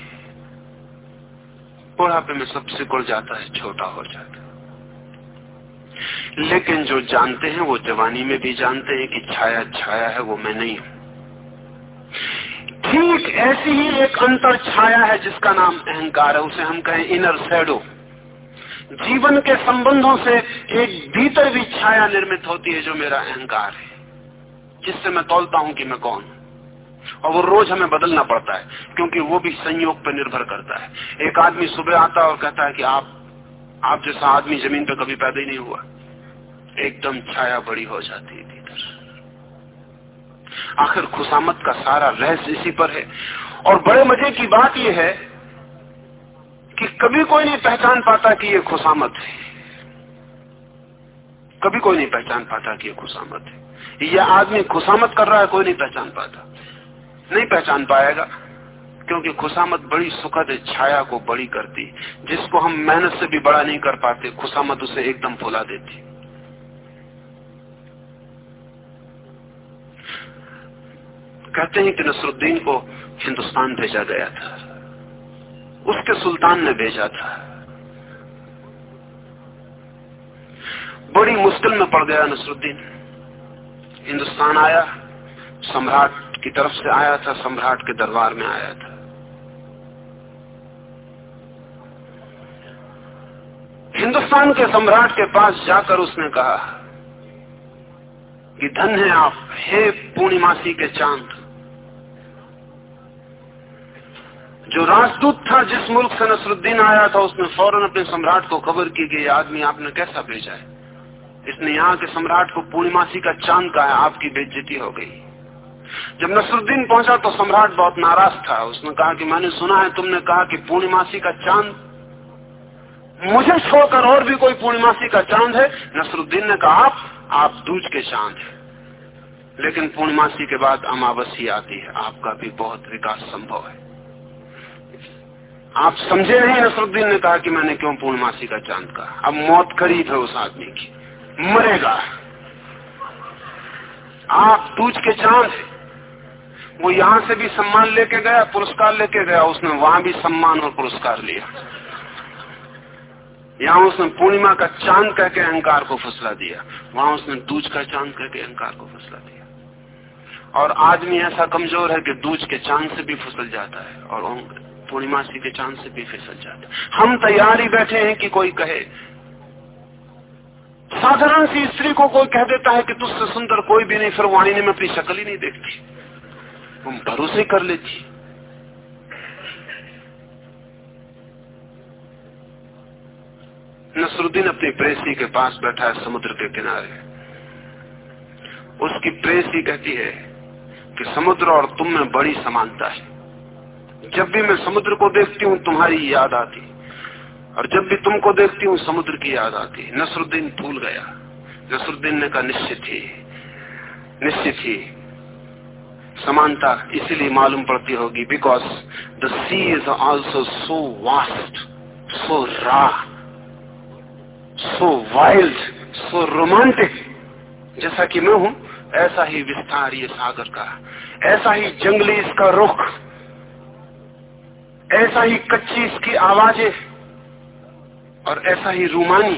बुढ़ापे में सब सिकुड़ जाता है, छोटा हो जाता है। लेकिन जो जानते हैं, वो जवानी में भी जानते हैं कि छाया छाया है, वो मैं नहीं हूँ। ठीक ऐसी ही एक अंतर छाया है जिसका नाम अहंकार है, उसे हम कहें इनर सैडो जीवन के संबंधों से एक भीतर भी छाया निर्मित होती है जो मेरा अहंकार है, जिससे मैं तोलता हूँ कि मैं कौन। और वो रोज हमें बदलना पड़ता है, क्योंकि वो भी संयोग पर निर्भर करता है। एक आदमी सुबह आता है और कहता है कि आप आप जैसा आदमी ज़मीन पर कभी पैदा ही नहीं हुआ, एकदम छाया बड़ी हो जाती है भीतर। आखिर खुशामत का सारा रहस्य इसी पर है। और बड़े मज़े की बात यह है कि कभी कोई नहीं पहचान पाता कि ये खुशामत है। कभी कोई नहीं पहचान पाता कि ये खुशामत है। यह आदमी खुशामत कर रहा है, कोई नहीं पहचान पाता। नहीं पहचान पाएगा, क्योंकि खुशामत बड़ी सुखद छाया को बड़ी करती जिसको हम मेहनत से भी बड़ा नहीं कर पाते खुशामत उसे एकदम फुला देती कहते हैं कि नसरुद्दीन को हिंदुस्तान भेजा गया था। उसके सुल्तान ने भेजा था। बड़ी मुश्किल में पड़ गया नसरुद्दीन। हिंदुस्तान आया, सम्राट की तरफ़ से आया था, सम्राट के दरबार में आया था। हिंदुस्तान के सम्राट के पास जाकर उसने कहा कि धन है आप, हे पूर्णिमासी के चाँद। जो राजदूत था, जिस मुल्क से नसरुद्दीन आया था, उसने फ़ौरन अपने सम्राट को खबर की कि आदमी आपने कैसा भेजा है। इसने यहाँ के सम्राट को पूर्णिमासी का चाँद कहा, आपकी बेज्जती हो गई। जब नसरुद्दीन पहुँचा तो सम्राट बहुत नाराज़ था। उसने कहा कि मैंने सुना है, तुमने कहा कि पूर्णिमासी का चाँद, मुझे छोड़कर और भी कोई पूर्णिमासी का चाँद है। नसरुद्दीन ने कहा, आप आप दूज के चाँद है। लेकिन पूर्णिमासी के बाद अमावसी आती है। आपका भी बहुत विकास संभव है। आप समझे नहीं, नसरुद्दीन ने कहा कि मैंने क्यों पूर्णमासी का चाँद कहा? अब मौत करीब है उस आदमी की। मरेगा। आप दूज के चाँद है। वो यहाँ से भी सम्मान लेके गया, पुरस्कार लेके गया, उसने वहाँ भी सम्मान और पुरस्कार लिया। यहाँ उसने पूर्णिमा का चाँद कह के अहंकार को फसला दिया। वहाँ उसने दूज का चाँद कह के अहंकार को फसला दिया। और आदमी ऐसा कमज़ोर है कि दूज के चाँद से भी फिसल जाता है और पूर्णिमासी के चाँद से भी फिसल जाता हम तैयार ही बैठे हैं कि कोई कहे। साधारण सी स्त्री को कोई कह देता है कि तुझसे सुंदर कोई भी नहीं, फिर वो आईने में अपनी शक्ल ही नहीं देखती। तुम भरोसे कर लेती। नसरुद्दीन अपनी प्रेसी के पास बैठा है, समुद्र के किनारे। उसकी प्रेसी कहती है कि समुद्र और तुम में बड़ी समानता है। जब भी मैं समुद्र को देखती हूँ, तुम्हारी याद आती। और जब भी तुमको देखती हूँ, समुद्र की याद आती। नसरुद्दीन भूल गया। नसरुद्दीन ने कहा, निश्चित ही निश्चित ही। समानता इसीलिए मालूम पड़ती होगी because the sea is also so vast so raw so wild so romantic जैसा कि मैं हूँ, ऐसा ही विस्तार ये सागर का। ऐसा ही जंगली इसका रुख। ऐसा ही कच्ची इसकी आवाज़ें और ऐसा ही रूमानी।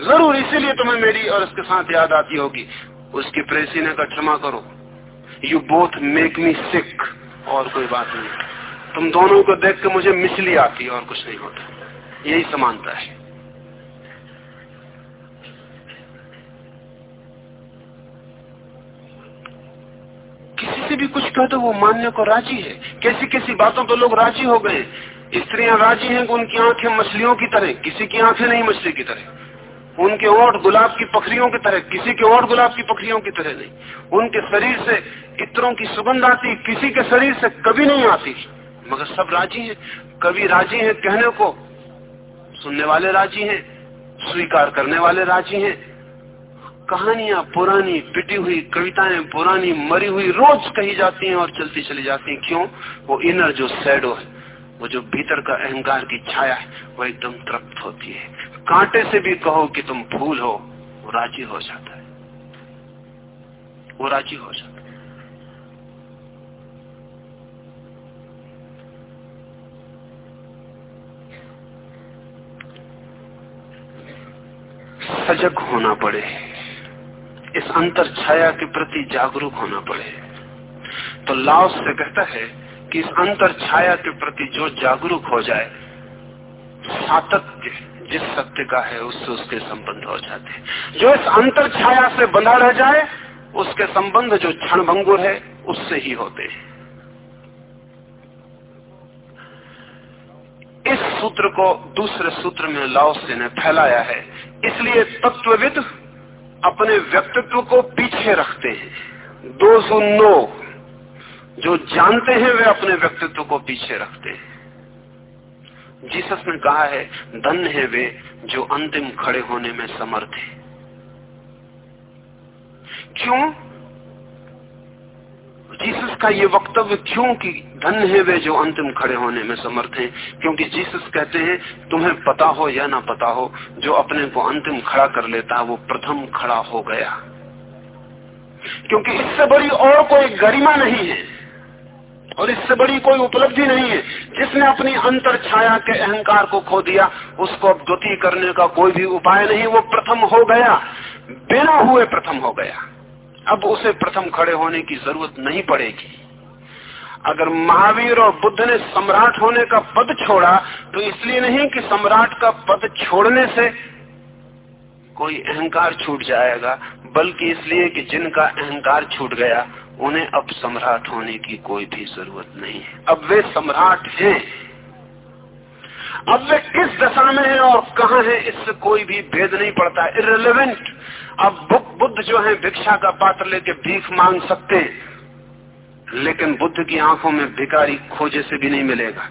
ज़रूर इसीलिए तुम्हें मेरी और उसके साथ याद आती होगी। उसकी प्रेसी ने क्षमा करो। You both make me sick और कोई बात नहीं। तुम दोनों को देख के मुझे मिसली आती और कुछ नहीं होता। यही समानता है किसी से भी कुछ कह तो वो मानने को राज़ी है। कैसी कैसी बातों पर लोग राज़ी हो गए? स्त्रियाँ राज़ी हैं कि उनकी आँखें मछलियों की तरह, किसी की आँखें नहीं मछली की तरह। उनके ओट गुलाब की पखरियों की तरह, किसी के ओट गुलाब की पखरियों की तरह नहीं। उनके शरीर से इतरों की सुगंध आती, किसी के शरीर से कभी नहीं आती। मगर सब राज़ी हैं। कभी राज़ी हैं कहने को, सुनने वाले राज़ी हैं, स्वीकार करने वाले राज़ी हैं। कहानियाँ पुरानी, पिटी हुई कविताएँ पुरानी, मरी हुई रोज कही जाती हैं और चलती चली जाती हैं। क्यों? वो इनर जो सैडो है, वो जो भीतर का अहंकार की छाया है, वो एकदम तृप्त होती है। कांटे से भी कहो कि तुम फूल हो, वो राज़ी हो जाता है। वो राज़ी हो जाता है। सजग होना पड़े। इस अंतर छाया के प्रति जागरूक होना पड़े। तो लाओस से कहता है कि इस अंतर छाया के प्रति जो जागरूक हो जाए, सातत्य जिस सत्य का है, उससे उसके संबंध हो जाते हैं। जो इस अंतर छाया से बंधा रह जाए, उसके संबंध जो क्षण भंगुर है, उससे ही होते हैं। इस सूत्र को दूसरे सूत्र में लाओसे ने फैलाया है। इसलिए तत्वविद अपने व्यक्तित्व को पीछे रखते हैं। दो सौ नो, जो जानते हैं वे अपने व्यक्तित्व को पीछे रखते हैं। जीसस ने कहा है धन है वे जो अंतिम खड़े होने में समर्थ है। क्यों? जीसस का ये वक्तव्य क्यों कि धन्य है वे जो अंतिम खड़े होने में समर्थ हैं? क्योंकि जीसस कहते हैं, तुम्हें पता हो या ना पता हो, जो अपने को अंतिम खड़ा कर लेता है, वो प्रथम खड़ा हो गया। क्योंकि इससे बड़ी और कोई गरिमा नहीं है, और इससे बड़ी कोई उपलब्धि नहीं है। जिसने अपनी अंतर छाया के अहंकार को खो दिया, उसको अब करने का कोई भी उपाय नहीं, वो प्रथम हो गया। बिना हुए प्रथम हो गया। अब उसे प्रथम खड़े होने की ज़रूरत नहीं पड़ेगी। अगर महावीर और बुद्ध ने सम्राट होने का पद छोड़ा तो इसलिए नहीं कि सम्राट का पद छोड़ने से कोई अहंकार छूट जाएगा, बल्कि इसलिए कि जिनका अहंकार छूट गया, उन्हें अब सम्राट होने की कोई भी ज़रूरत नहीं है। अब वे सम्राट हैं। अब वे किस दशा में हैं और कहा हैं, इससे कोई भी भेद नहीं पड़ता। इरेलीवेंट अब बुद्ध जो है, भिक्षा का पात्र लेके भीख मांग सकते हैं। लेकिन बुद्ध की आँखों में भिखारी खोजे से भी नहीं मिलेगा।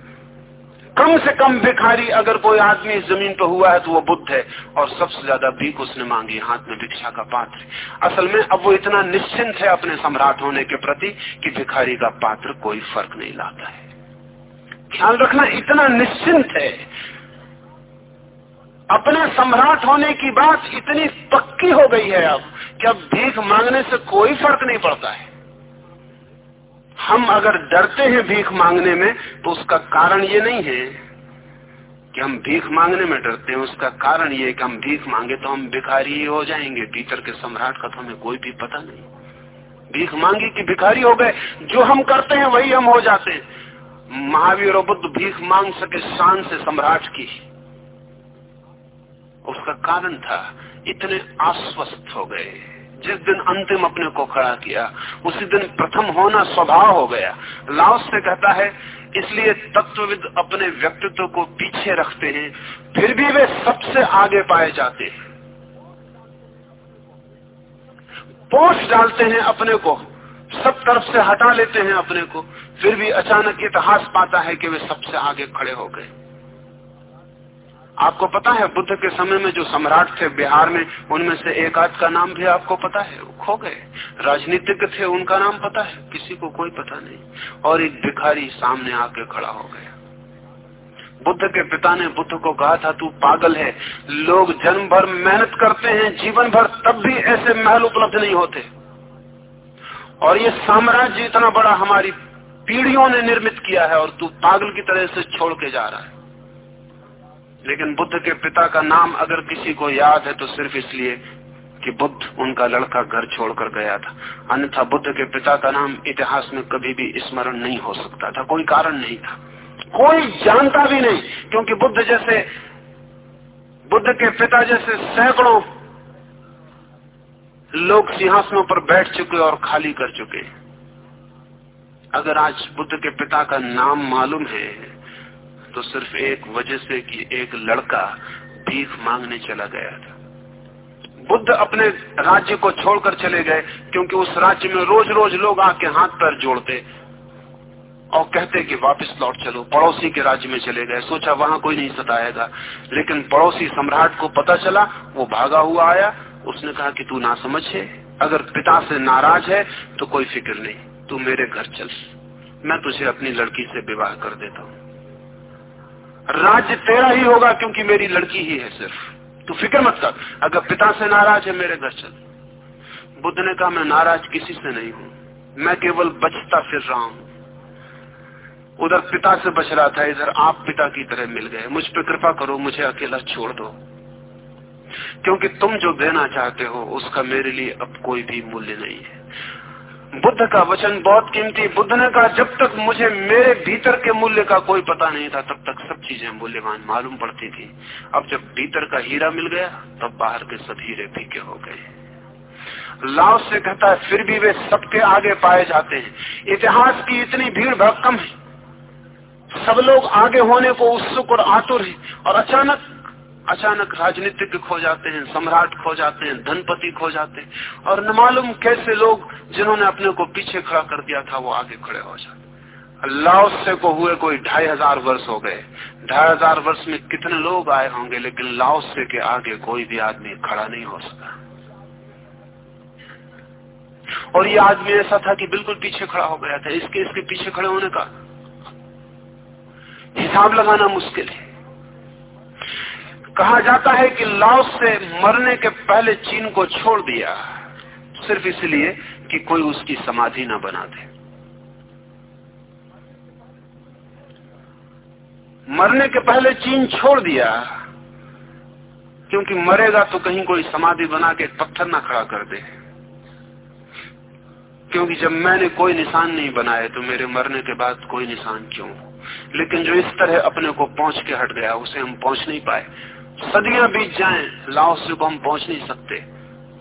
कम से कम भिखारी, अगर कोई आदमी इस ज़मीन पर हुआ है तो वो बुद्ध है। और सबसे ज़्यादा भीख उसने मांगी, हाथ में भिक्षा का पात्र। असल में अब वो इतना निश्चिंत है अपने सम्राट होने के प्रति कि भिखारी का पात्र कोई फ़र्क नहीं लाता है। ख्याल रखना, इतना निश्चिंत है अपने सम्राट होने की बात इतनी पक्की हो गई है अब कि अब भीख मांगने से कोई फ़र्क नहीं पड़ता है। हम अगर डरते हैं भीख मांगने में तो उसका कारण ये नहीं है कि हम भीख मांगने में डरते हैं। उसका कारण ये कि हम भीख मांगे तो हम भिखारी हो जाएँगे। भीतर के सम्राट का तो हमें कोई भी पता नहीं। भीख मांगी कि भिखारी हो गए, जो हम करते हैं वही हम हो जाते हैं। महावीर और बुद्ध भीख मांग सके शान से सम्राट की। उसका कारण था, इतने आश्वस्त हो गए। जिस दिन अंतिम अपने को खड़ा किया, उसी दिन प्रथम होना स्वभाव हो गया। लाओस से कहता है, इसलिए तत्वविद अपने व्यक्तित्व को पीछे रखते हैं, फिर भी वे सबसे आगे पाए जाते हैं। पोष डालते हैं अपने को, सब तरफ़ से हटा लेते हैं अपने को, फिर भी अचानक इतिहास पाता है कि वे सबसे आगे खड़े हो गए। आपको पता है, बुद्ध के समय में जो सम्राट थे बिहार में, उनमें से एक आध का नाम भी आपको पता है, खो गए। राजनीतिक थे, उनका नाम पता है, किसी को कोई पता नहीं। और एक भिखारी सामने आके खड़ा हो गया। बुद्ध के पिता ने बुद्ध को कहा था, तू पागल है। लोग जन्म भर मेहनत करते हैं, जीवन भर तब भी ऐसे महल उपलब्ध नहीं होते। और ये साम्राज्य इतना बड़ा, हमारी पीढ़ियों ने निर्मित किया है, और तू पागल की तरह से छोड़ के जा रहा है। लेकिन बुद्ध के पिता का नाम अगर किसी को याद है तो सिर्फ़ इसलिए कि बुद्ध उनका लड़का घर छोड़कर गया था। अन्यथा बुद्ध के पिता का नाम इतिहास में कभी भी स्मरण नहीं हो सकता था। कोई कारण नहीं था। कोई जानता भी नहीं, क्योंकि बुद्ध जैसे, बुद्ध के पिता जैसे सैकड़ों लोग सिंहासनों पर बैठ चुके और खाली कर चुके। अगर आज बुद्ध के पिता का नाम मालूम है तो सिर्फ़ एक वजह से कि एक लड़का भीख मांगने चला गया था। बुद्ध अपने राज्य को छोड़कर चले गए, क्योंकि उस राज्य में रोज रोज लोग आके हाथ पैर जोड़ते और कहते कि वापस लौट चलो, पड़ोसी के राज्य में चले गए। सोचा वहाँ कोई नहीं सताएगा, लेकिन पड़ोसी सम्राट को पता चला, वो भागा हुआ आया। उसने कहा कि तू ना समझ है, अगर पिता से नाराज़ है तो कोई फ़िक्र नहीं, तू मेरे घर चल। मैं तुझे अपनी लड़की से विवाह कर देता हूँ। राज्य तेरा ही होगा क्योंकि मेरी लड़की ही है सिर्फ़। तू फ़िक्र मत कर, अगर पिता से नाराज़ है मेरे घर चल। बुद्ध ने कहा, मैं नाराज़ किसी से नहीं हूँ। मैं केवल बचता फिर रहा हूँ। उधर पिता से बच रहा था, इधर आप पिता की तरह मिल गए। मुझ पर कृपा करो, मुझे अकेला छोड़ दो। क्योंकि तुम जो देना चाहते हो, उसका मेरे लिए अब कोई भी मूल्य नहीं है। बुद्ध का वचन बहुत कीमती। बुद्ध ने कहा, जब तक मुझे मेरे भीतर के मूल्य का कोई पता नहीं था, तब तक चीज़ें मूल्यवान मालूम पड़ती थी। अब जब भीतर का हीरा मिल गया, तब बाहर के सब हीरे फीके हो गए। लाओ से कहता है, फिर भी वे सबके आगे पाए जाते हैं। इतिहास की इतनी भीड़ भक्कम है। सब लोग आगे होने को उत्सुक और आतुर है और अचानक अचानक राजनीतिक खो जाते हैं, सम्राट खो जाते हैं, धनपति खो जाते हैं। और न मालूम कैसे लोग, जिन्होंने अपने को पीछे खड़ा कर दिया था, वो आगे खड़े हो जाते लाओसे को हुए कोई ढाई हज़ार वर्ष हो गए। ढाई हज़ार वर्ष में कितने लोग आए होंगे, लेकिन लाओसे के आगे कोई भी आदमी खड़ा नहीं हो सका। और ये आदमी ऐसा था कि बिल्कुल पीछे खड़ा हो गया था। इसके इसके पीछे खड़े होने का हिसाब लगाना मुश्किल है। कहा जाता है कि लाओस से मरने के पहले चीन को छोड़ दिया, सिर्फ़ इसलिए कि कोई उसकी समाधि न बना दे। मरने के पहले चीन छोड़ दिया, क्योंकि मरेगा तो कहीं कोई समाधि बना के पत्थर ना खड़ा कर दे। क्योंकि जब मैंने कोई निशान नहीं बनाए तो मेरे मरने के बाद कोई निशान क्यों? लेकिन जो इस तरह अपने को पहुँच के हट गया, उसे हम पहुँच नहीं पाए। सदियाँ बीत जाएँ, लाओ से को हम पहुँच नहीं सकते।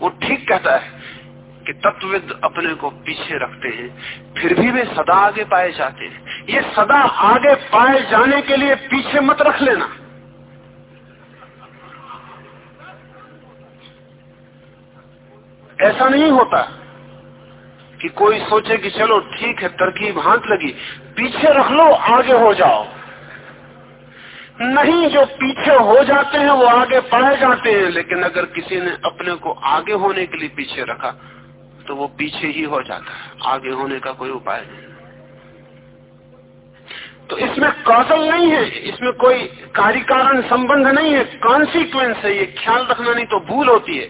वो ठीक कहता है। कि तत्वविद अपने को पीछे रखते हैं, फिर भी वे सदा आगे पाए जाते हैं। ये सदा आगे पाए जाने के लिए पीछे मत रख लेना। ऐसा नहीं होता कि कोई सोचे कि चलो ठीक है, तरकीब हाथ लगी, पीछे रख लो, आगे हो जाओ। नहीं, जो पीछे हो जाते हैं, वो आगे पाए जाते हैं, लेकिन अगर किसी ने अपने को आगे होने के लिए पीछे रखा तो वो पीछे ही हो जाता है। आगे होने का कोई उपाय नहीं। तो इसमें कौशल नहीं है इसमें कोई कार्य कारण संबंध नहीं है कॉन्सिक्वेंस है ये। ख्याल रखना नहीं तो भूल होती है।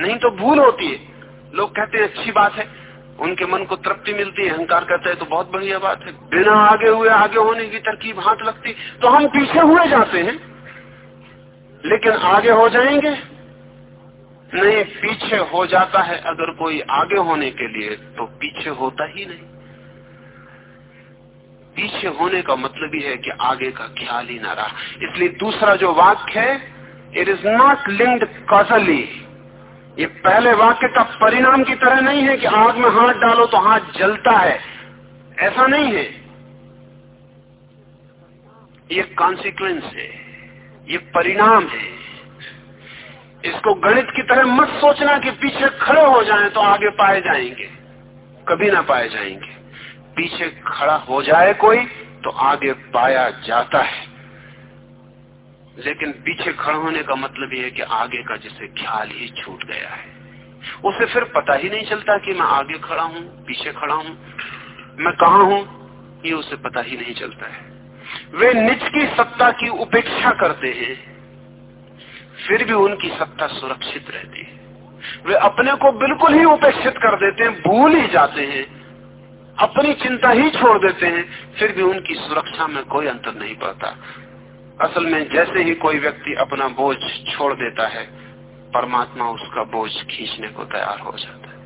नहीं तो भूल होती है। लोग कहते हैं अच्छी बात है। उनके मन को तृप्ति मिलती है। अहंकार कहते हैं तो बहुत बढ़िया बात है। बिना आगे हुए आगे होने की तरकीब हाथ लगती। तो हम पीछे हुए जाते हैं। लेकिन आगे हो जाएँगे। नहीं पीछे हो जाता है अगर कोई आगे होने के लिए तो पीछे होता ही नहीं। पीछे होने का मतलब ही है कि आगे का ख्याल ही ना रहा। इसलिए दूसरा जो वाक्य है it is not linked causally ये पहले वाक्य का परिणाम की तरह नहीं है कि आग में हाथ डालो तो हाथ जलता है। ऐसा नहीं है। ये कॉन्सिक्वेंस है। ये परिणाम है। इसको गणित की तरह मत सोचना कि पीछे खड़े हो जाएँ तो आगे पाए जाएँगे। कभी ना पाए जाएँगे। पीछे खड़ा हो जाए कोई तो आगे पाया जाता है। लेकिन पीछे खड़ा होने का मतलब यह है कि आगे का जिसे ख्याल ही छूट गया है। उसे फिर पता ही नहीं चलता कि मैं आगे खड़ा हूँ, पीछे खड़ा हूँ, मैं कहा हूँ, ये उसे पता ही नहीं चलता है। वे निज की सत्ता की उपेक्षा करते हैं। फिर भी उनकी सत्ता सुरक्षित रहती है। वे अपने को बिल्कुल ही उपेक्षित कर देते हैं, भूल ही जाते हैं। अपनी चिंता ही छोड़ देते हैं, फिर भी उनकी सुरक्षा में कोई अंतर नहीं पड़ता। असल में जैसे ही कोई व्यक्ति अपना बोझ छोड़ देता है, परमात्मा उसका बोझ खींचने को तैयार हो जाता है।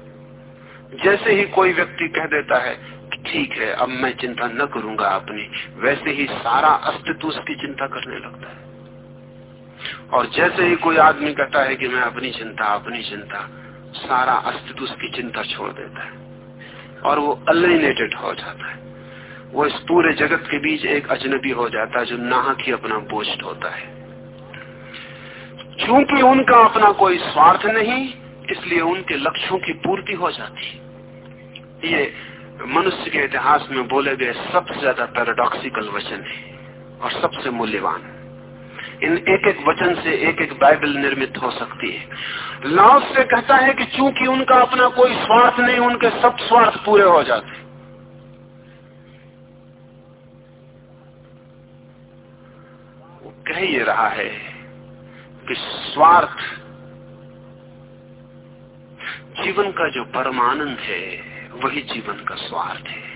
जैसे ही कोई व्यक्ति कह देता है ठीक है, अब मैं चिंता न करूँगा अपनी, वैसे ही सारा अस्तित्व उसकी चिंता करने लगता है। और जैसे ही कोई आदमी कहता है कि मैं अपनी चिंता अपनी चिंता, सारा अस्तित्व उसकी चिंता छोड़ देता है और वो अलिनेटेड हो जाता है। वो इस पूरे जगत के बीच एक अजनबी हो जाता है जो नाहक ही अपना बोझ होता है। क्योंकि उनका अपना कोई स्वार्थ नहीं, इसलिए उनके लक्ष्यों की पूर्ति हो जाती ये मनुष्य के इतिहास में बोले गए सबसे ज़्यादा पैराडॉक्सिकल वचन है और सबसे मूल्यवान। इन एक एक वचन से एक एक बाइबल निर्मित हो सकती है। लाओस से कहता है कि चूँकि उनका अपना कोई स्वार्थ नहीं, उनके सब स्वार्थ पूरे हो जाते वो कह ये रहा है कि स्वार्थ जीवन का जो परमानंद है, वही जीवन का स्वार्थ है।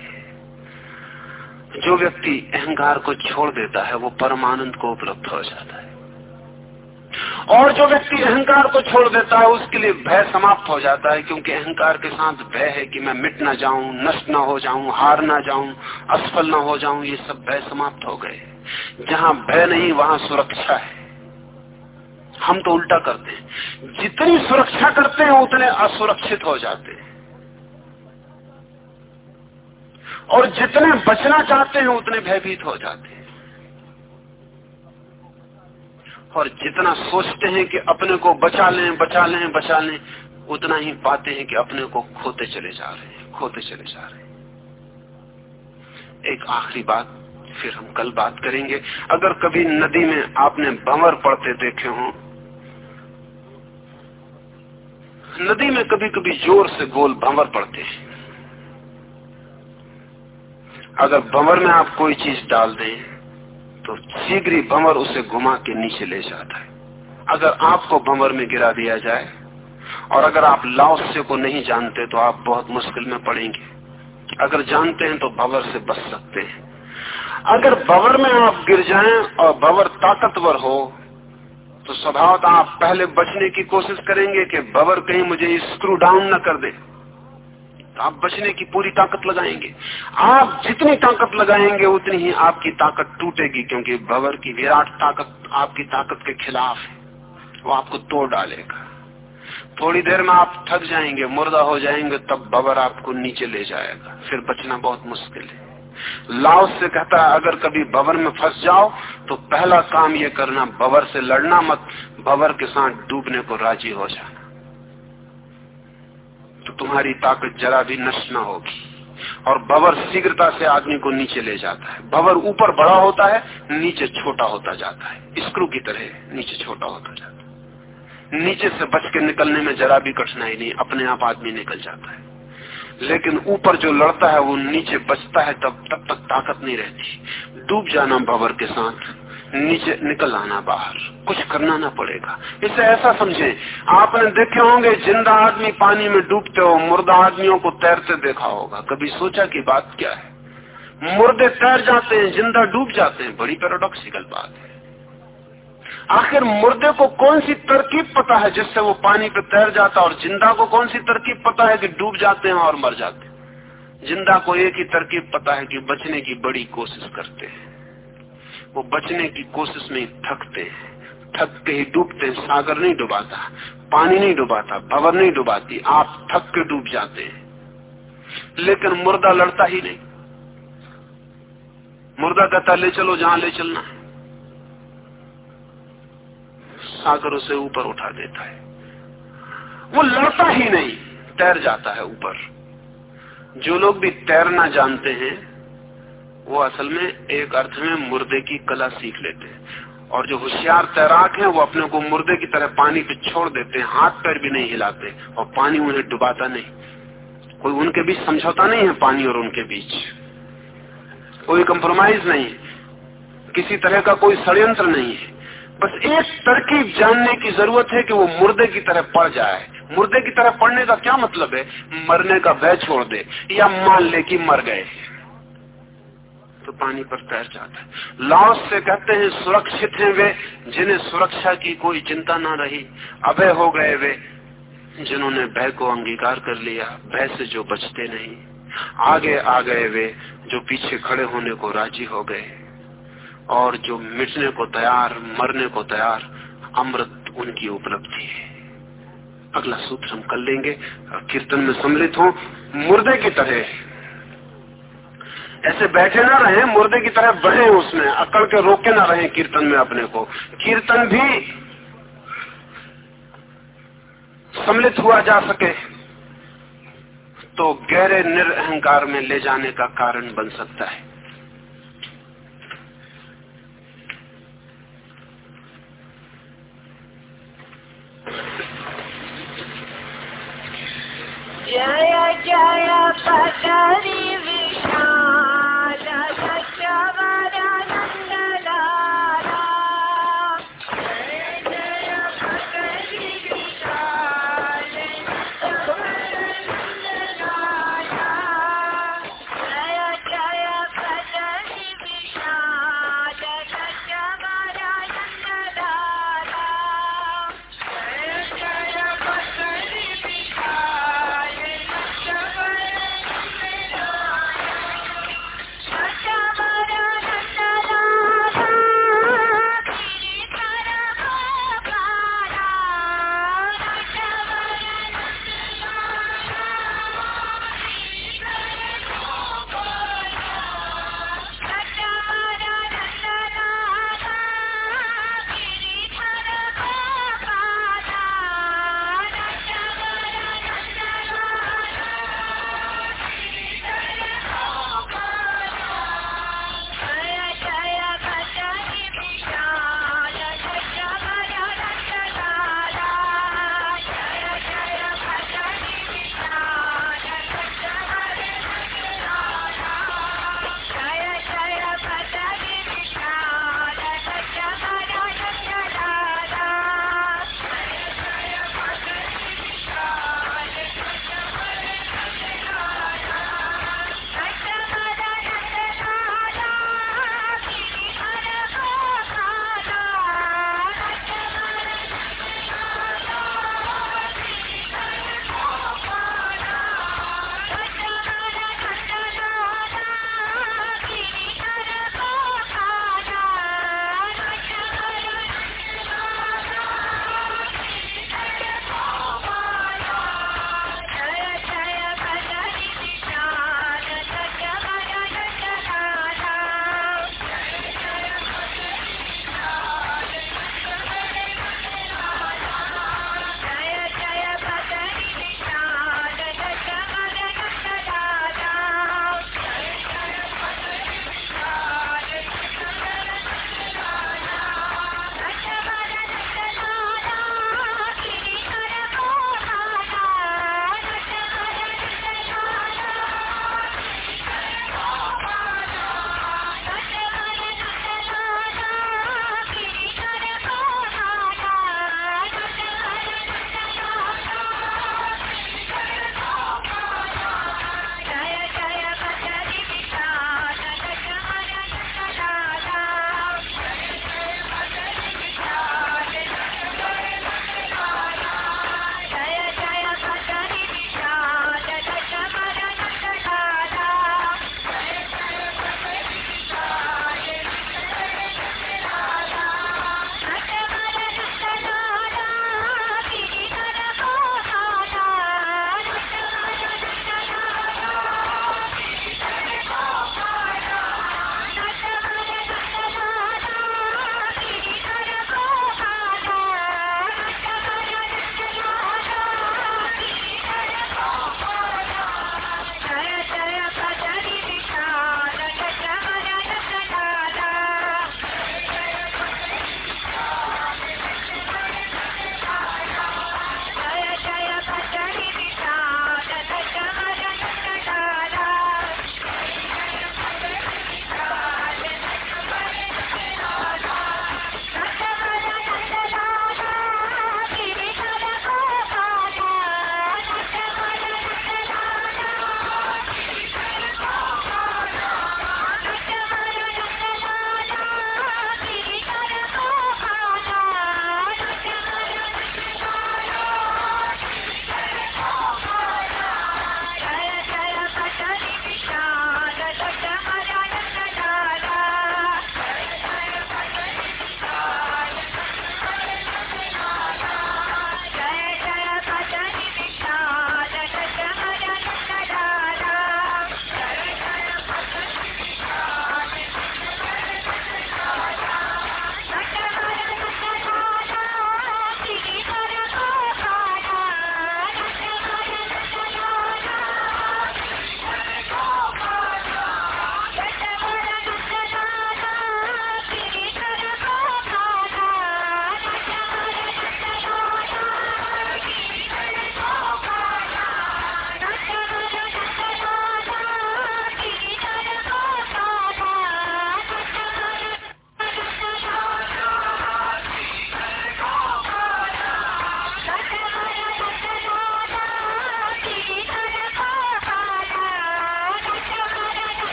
जो व्यक्ति अहंकार को छोड़ देता है, वो परमानंद को उपलब्ध हो जाता है। और जो व्यक्ति अहंकार को छोड़ देता है, उसके लिए भय समाप्त हो जाता है, क्योंकि अहंकार के साथ भय है कि मैं मिट ना जाऊँ, नष्ट ना हो जाऊँ, हार ना जाऊँ, असफल ना हो जाऊँ, ये सब भय समाप्त हो गए। जहाँ भय नहीं, वहाँ सुरक्षा है। हम तो उल्टा करते हैं। जितनी सुरक्षा करते हैं, उतने असुरक्षित हो जाते हैं। और जितने बचना चाहते हैं, उतने भयभीत हो जाते हैं। और जितना सोचते हैं कि अपने को बचा लें बचा लें बचा लें, उतना ही पाते हैं कि अपने को खोते चले जा रहे हैं, खोते चले जा रहे हैं। एक आखिरी बात, फिर हम कल बात करेंगे। अगर कभी नदी में आपने भंवर पड़ते देखे हो, नदी में कभी कभी ज़ोर से गोल भंवर पड़ते हैं। अगर भंवर में आप कोई चीज़ डाल दें तो शीघ्र ही भंवर उसे घुमा के नीचे ले जाता है। अगर आपको भंवर में गिरा दिया जाए, और अगर आप लाओस्य को नहीं जानते तो आप बहुत मुश्किल में पड़ेंगे। अगर जानते हैं तो भंवर से बच सकते हैं। अगर भंवर में आप गिर जाएँ, और भंवर ताकतवर हो तो स्वभावतः आप पहले बचने की कोशिश करेंगे कि भंवर कहीं मुझे स्क्रू डाउन न कर दे। तो आप बचने की पूरी ताकत लगाएँगे। आप जितनी ताकत लगाएँगे, उतनी ही आपकी ताकत टूटेगी, क्योंकि भवर की विराट ताकत आपकी ताकत के खिलाफ है। वो आपको तोड़ डालेगा। थोड़ी देर में आप थक जाएँगे, मुर्दा हो जाएँगे, तब बबर आपको नीचे ले जाएगा। फिर बचना बहुत मुश्किल है। लाओ से कहता है, अगर कभी बबर में फंस जाओ तो पहला काम ये करना बबर से लड़ना मत बबर के साथ डूबने को राज़ी हो जाना। तुम्हारी ताकत जरा भी नष्ट न होगी। और बबर शीघ्रता से आदमी को नीचे ले जाता है। बबर ऊपर बड़ा होता है, नीचे छोटा होता जाता है। स्क्रू की तरह नीचे छोटा होता जाता है। नीचे से बच के निकलने में जरा भी कठिनाई नहीं, अपने आप आदमी निकल जाता है। लेकिन ऊपर जो लड़ता है, वो नीचे बचता है, तब तब तक ताकत नहीं रहती। डूब जाना भवर के साथ। नीचे निकल आना बाहर। कुछ करना ना पड़ेगा। इसे ऐसा समझे। आपने देखे होंगे, ज़िंदा आदमी पानी में डूबते हो, मुर्दा आदमियों को तैरते देखा होगा। कभी सोचा की बात क्या है? मुर्दे तैर जाते हैं, ज़िंदा डूब जाते हैं। बड़ी पैराडॉक्सिकल बात है। आखिर मुर्दे को कौन सी तरकीब पता है जिससे वो पानी पे तैर जाता और ज़िंदा को कौन सी तरकीब पता है कि डूब जाते हैं और मर जाते हैं? ज़िंदा को एक ही तरकीब पता है कि बचने की बड़ी कोशिश करते हैं। वो बचने की कोशिश में थकते हैं। थक के ही डूबते सागर नहीं डुबाता, पानी नहीं डुबाता, भवन नहीं डुबाती, आप थक के डूब जाते हैं। लेकिन मुर्दा लड़ता ही नहीं। मुर्दा कहता, ले चलो, जहाँ ले चलना है। सागर उसे ऊपर उठा देता है। वो लड़ता ही नहीं, तैर जाता है ऊपर। जो लोग भी तैरना जानते हैं वो असल में एक अर्थ में मुर्दे की कला सीख लेते हैं। और जो होशियार तैराक हैं, वो अपने को मुर्दे की तरह पानी पे छोड़ देते हैं, हाथ पैर भी नहीं हिलाते और पानी उन्हें डुबाता नहीं। कोई उनके बीच समझौता नहीं है पानी और उनके बीच। कोई कंप्रोमाइज नहीं किसी तरह का कोई षड्यंत्र नहीं है। बस एक तरकीब जानने की ज़रूरत है कि वो मुर्दे की तरह पड़ जाए। मुर्दे की तरह पड़ने का क्या मतलब है? मरने का भय छोड़ दे या मान ले कि मर गए तो पानी पर तैर जाता है। लॉस से कहते हैं, सुरक्षित हैं वे, जिन्हें सुरक्षा की कोई चिंता ना रही। अभय हो गए वे, जिन्होंने भय को अंगीकार कर लिया, भय से जो बचते नहीं। आगे आ गए वे, जो पीछे खड़े होने को राज़ी हो गए। और जो मिटने को तैयार, मरने को तैयार, अमृत उनकी उपलब्धि है। अगला सूत्र हम कर लेंगे। कीर्तन में सम्मिलित हो। मुर्दे की तरह ऐसे बैठे ना रहे, मुर्दे की तरह बढ़े उसमें, अकड़ के रोके ना रहे कीर्तन में अपने को। कीर्तन भी सम्मिलित हुआ जा सके तो गहरे निरअहकार में ले जाने का कारण बन सकता है। जय जय पकरी